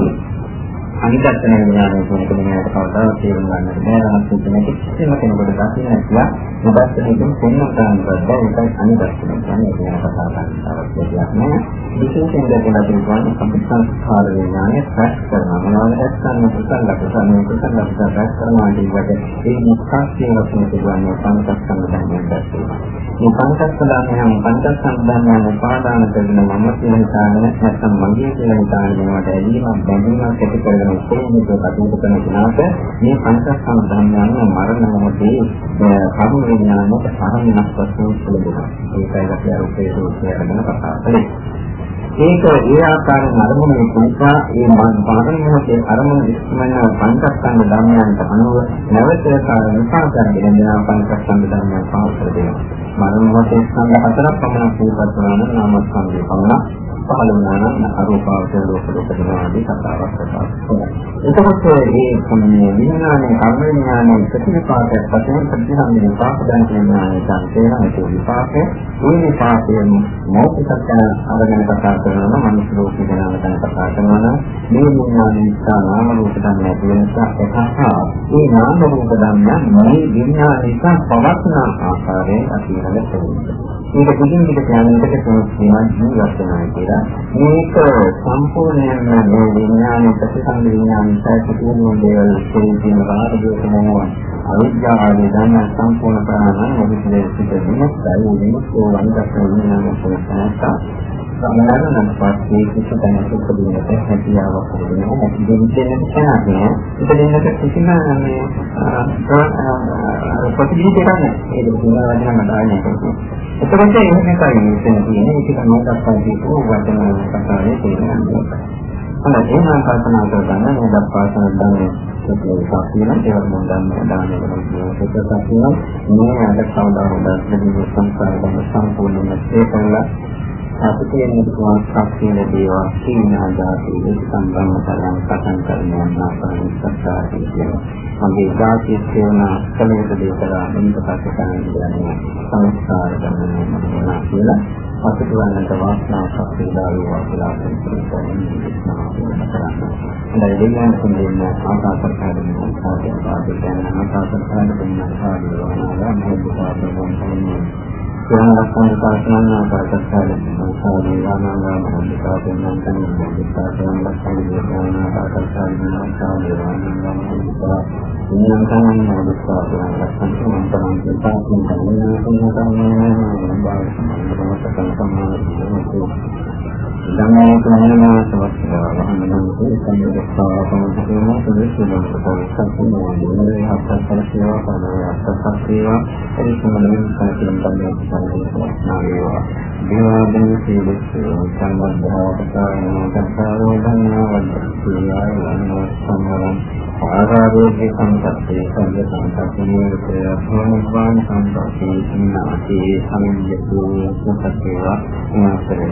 අනිදත්තන විඥානය කියන එක මෙයාට කවදාවත් තේරුම් ගන්නට බැහැ. නමුත් මේක කිසිම කෙනෙකුට දකින්න කියලා නිදර්ශනයකින් පෙන්වන්න බෑ. ඒකයි අනිදත්තන කියන්නේ කියන කතා කරන්න අවශ්‍ය දෙයක් නෑ. විශේෂයෙන් දැකලා තියෙනවා අපි සංස්කාර විඥානය ප්‍රැස් කරනවා. මොනවද ඇත්තන්න කුසල කුසල කුසල කුසල ප්‍රැස් කරනවා කියවට ඒ මුක්ඛාස්තිය වශයෙන් කියන්නේ සංස්කෘත ධර්මයක් දැක්වෙනවා. මේ පංචස්කන්ධයන් පංචස්කන්ධයන් උපාදාන කරන මම කියන හිතාගෙන නැත්නම් මගේ කියලා හිතාගෙන ඒවට ඇලීමක් බැඳීමක් ඇති කරගෙන කරන කොහොමද කටයුතු කරන කෙනාට මේ පංචස්කන්ධ ධර්මයන් මරණ මොහොතේ කර්ම විඥානයට අරමුණක් වශයෙන් පිළිගන්නවා. ඒකයි අපි අර උපේ සූත්‍රය ගැන කතා කරන්නේ. ඒක ඒ ආකාරයෙන් අරමුණ නිසා ඒ මරණ මොහොතේ අරමුණ ඉස්මන පංචස්කන්ධ ධර්මයන්ට අනුව නැවත විපාක කරගෙන යන පංචස්කන්ධ ධර්මයන් පාවිච්චි කරනවා. මරණ මොහොතේ ස්කන්ධ හතරක් පමණ සිහිපත් කරන නාමස්කන්ධය පමණ පහළ වුණා නම් අරූපාවචර ලෝක ලෝක ආදී කතාවක් ප්‍රකාශ කරනවා. එතකොට මේ විඥානයේ කර්ම විඥානයේ ප්‍රතිපාදයක් වශයෙන් ප්‍රතිසන්දි විපාක දැන විඥානයේ සංකේතන ඒ විපාකයේ මේ විපාකයෙන් මෞඛිකත්ව අරගෙන කතා කරනවා නම් මනුස්ස ලෝකේ ගැන ගැන කතා කරනවා නම් මේ විඥානයේ නිසා නාම රූප ධර්ම ඇති වෙන නිසා එකහා මේ නාම රූප ධර්ම මේ විඥානයේ පවත්න ආකාරයෙන් අතිරල තේරෙනවා. මේක කිසිම දෙයක් යන්නකට තේමා ජීවත් වෙනවා කියලා. මේක සම්පූර්ණයෙන්ම මේ විඥාන ප්‍රතිසංග විඥාන සාහිත්‍යයේ දේවල් කියන රාජ්‍යයට මොනවා අවිද්‍යාව ආදී ධර්ම සම්පූර්ණ ප්‍රාණය මොකද සිට වෙනස්යි වෙනස්ෝ වන්දක විඥාන ප්‍රතිසංග සමහරවල් පස්සේ කිසි තැනක උපදිනකොට හැකියාවක් ලැබෙනවා. ඒක දෙන්නේ නැහැ. ඉතින් කිසිම මේ ප්‍රතිවිරුද්ධ කරන්නේ. ඒක දුන්නා වදිනා මට ආයෙත් එතකොට එහෙම එකයි මෙතන තියෙන්නේ. ඒක තමයි දක්වා දීපු වචන කතාවේ තියෙනවා. හොඳයි එහෙනම් කල්පනා කරගන්න මේ දක්වා සම්බන්ධ ඒක තියෙනවා ඒවත් මම දන්නේ දාන වෙනවා ඒක තියෙනවා මේ අද කවදා හොදත් දෙවි සංස්කාර ගැන සම්පූර්ණයෙන්ම ඒකලා අපිට එන්නේ කොහොමද කියන දේවල් සීනාදාති සම්බන්ධ කරන් පටන් ගන්න ආකාරයෙන් සත්‍යාවේ කියනවා. මගේ ධාතිය කියන කලේද දේ කරා එන්නට පස්සේ කරන්නේ සංස්කාර ගන්න කියලා අපිට වන්නට වාසනාවක් ලැබෙනවා කියලා අපිට හොඳයි දෙවියන් සම්බන්ධ ආකාශකාරී මොහොතේ ආකාශයෙන් ආකාශකාරී වෙන ආකාරය වුණා නම් මොකද සෝමරක්ෂණ සාසනන ආකාශකාරී සංසාරේ වානාංගම හොඳතාවෙන් නම් තමයි විස්තරයෙන් ලක්ෂණ දේශනා ආකාශකාරී ආකාශය වානාංගම හොඳතා ඉන්නම් තමයි මොකක්ද ලක්ෂණ සම්පූර්ණ දෙපාර්තමේන්තුව තමයි තමයි බාහිර සම්බන්ධව සම්මාන ධම්මෝ කමනා සවස්සා වහන්සේ සම්බුද්ධා සම්පූර්ණ සුදුසුම සම්පූර්ණ දිනේ හත්සල සේවා කරනවා අත්සක් සේවා ඒ සම්බන්ධයෙන් සාකච්ඡා කරන්න සම්පූර්ණාවේවා දේවාදන සීලස්ස සම්බන්ධතාවයන් කතාවෝ ධන්‍යවාද සේවාය වන්දන ආරාධයේ සම්පත්තේ සංඝ සංකප්පනේ ප්‍රයත්නෝපාන සම්පත්තේ සිනාතේ සමිඤ්ඤතු සුපතේවා උනාසරේ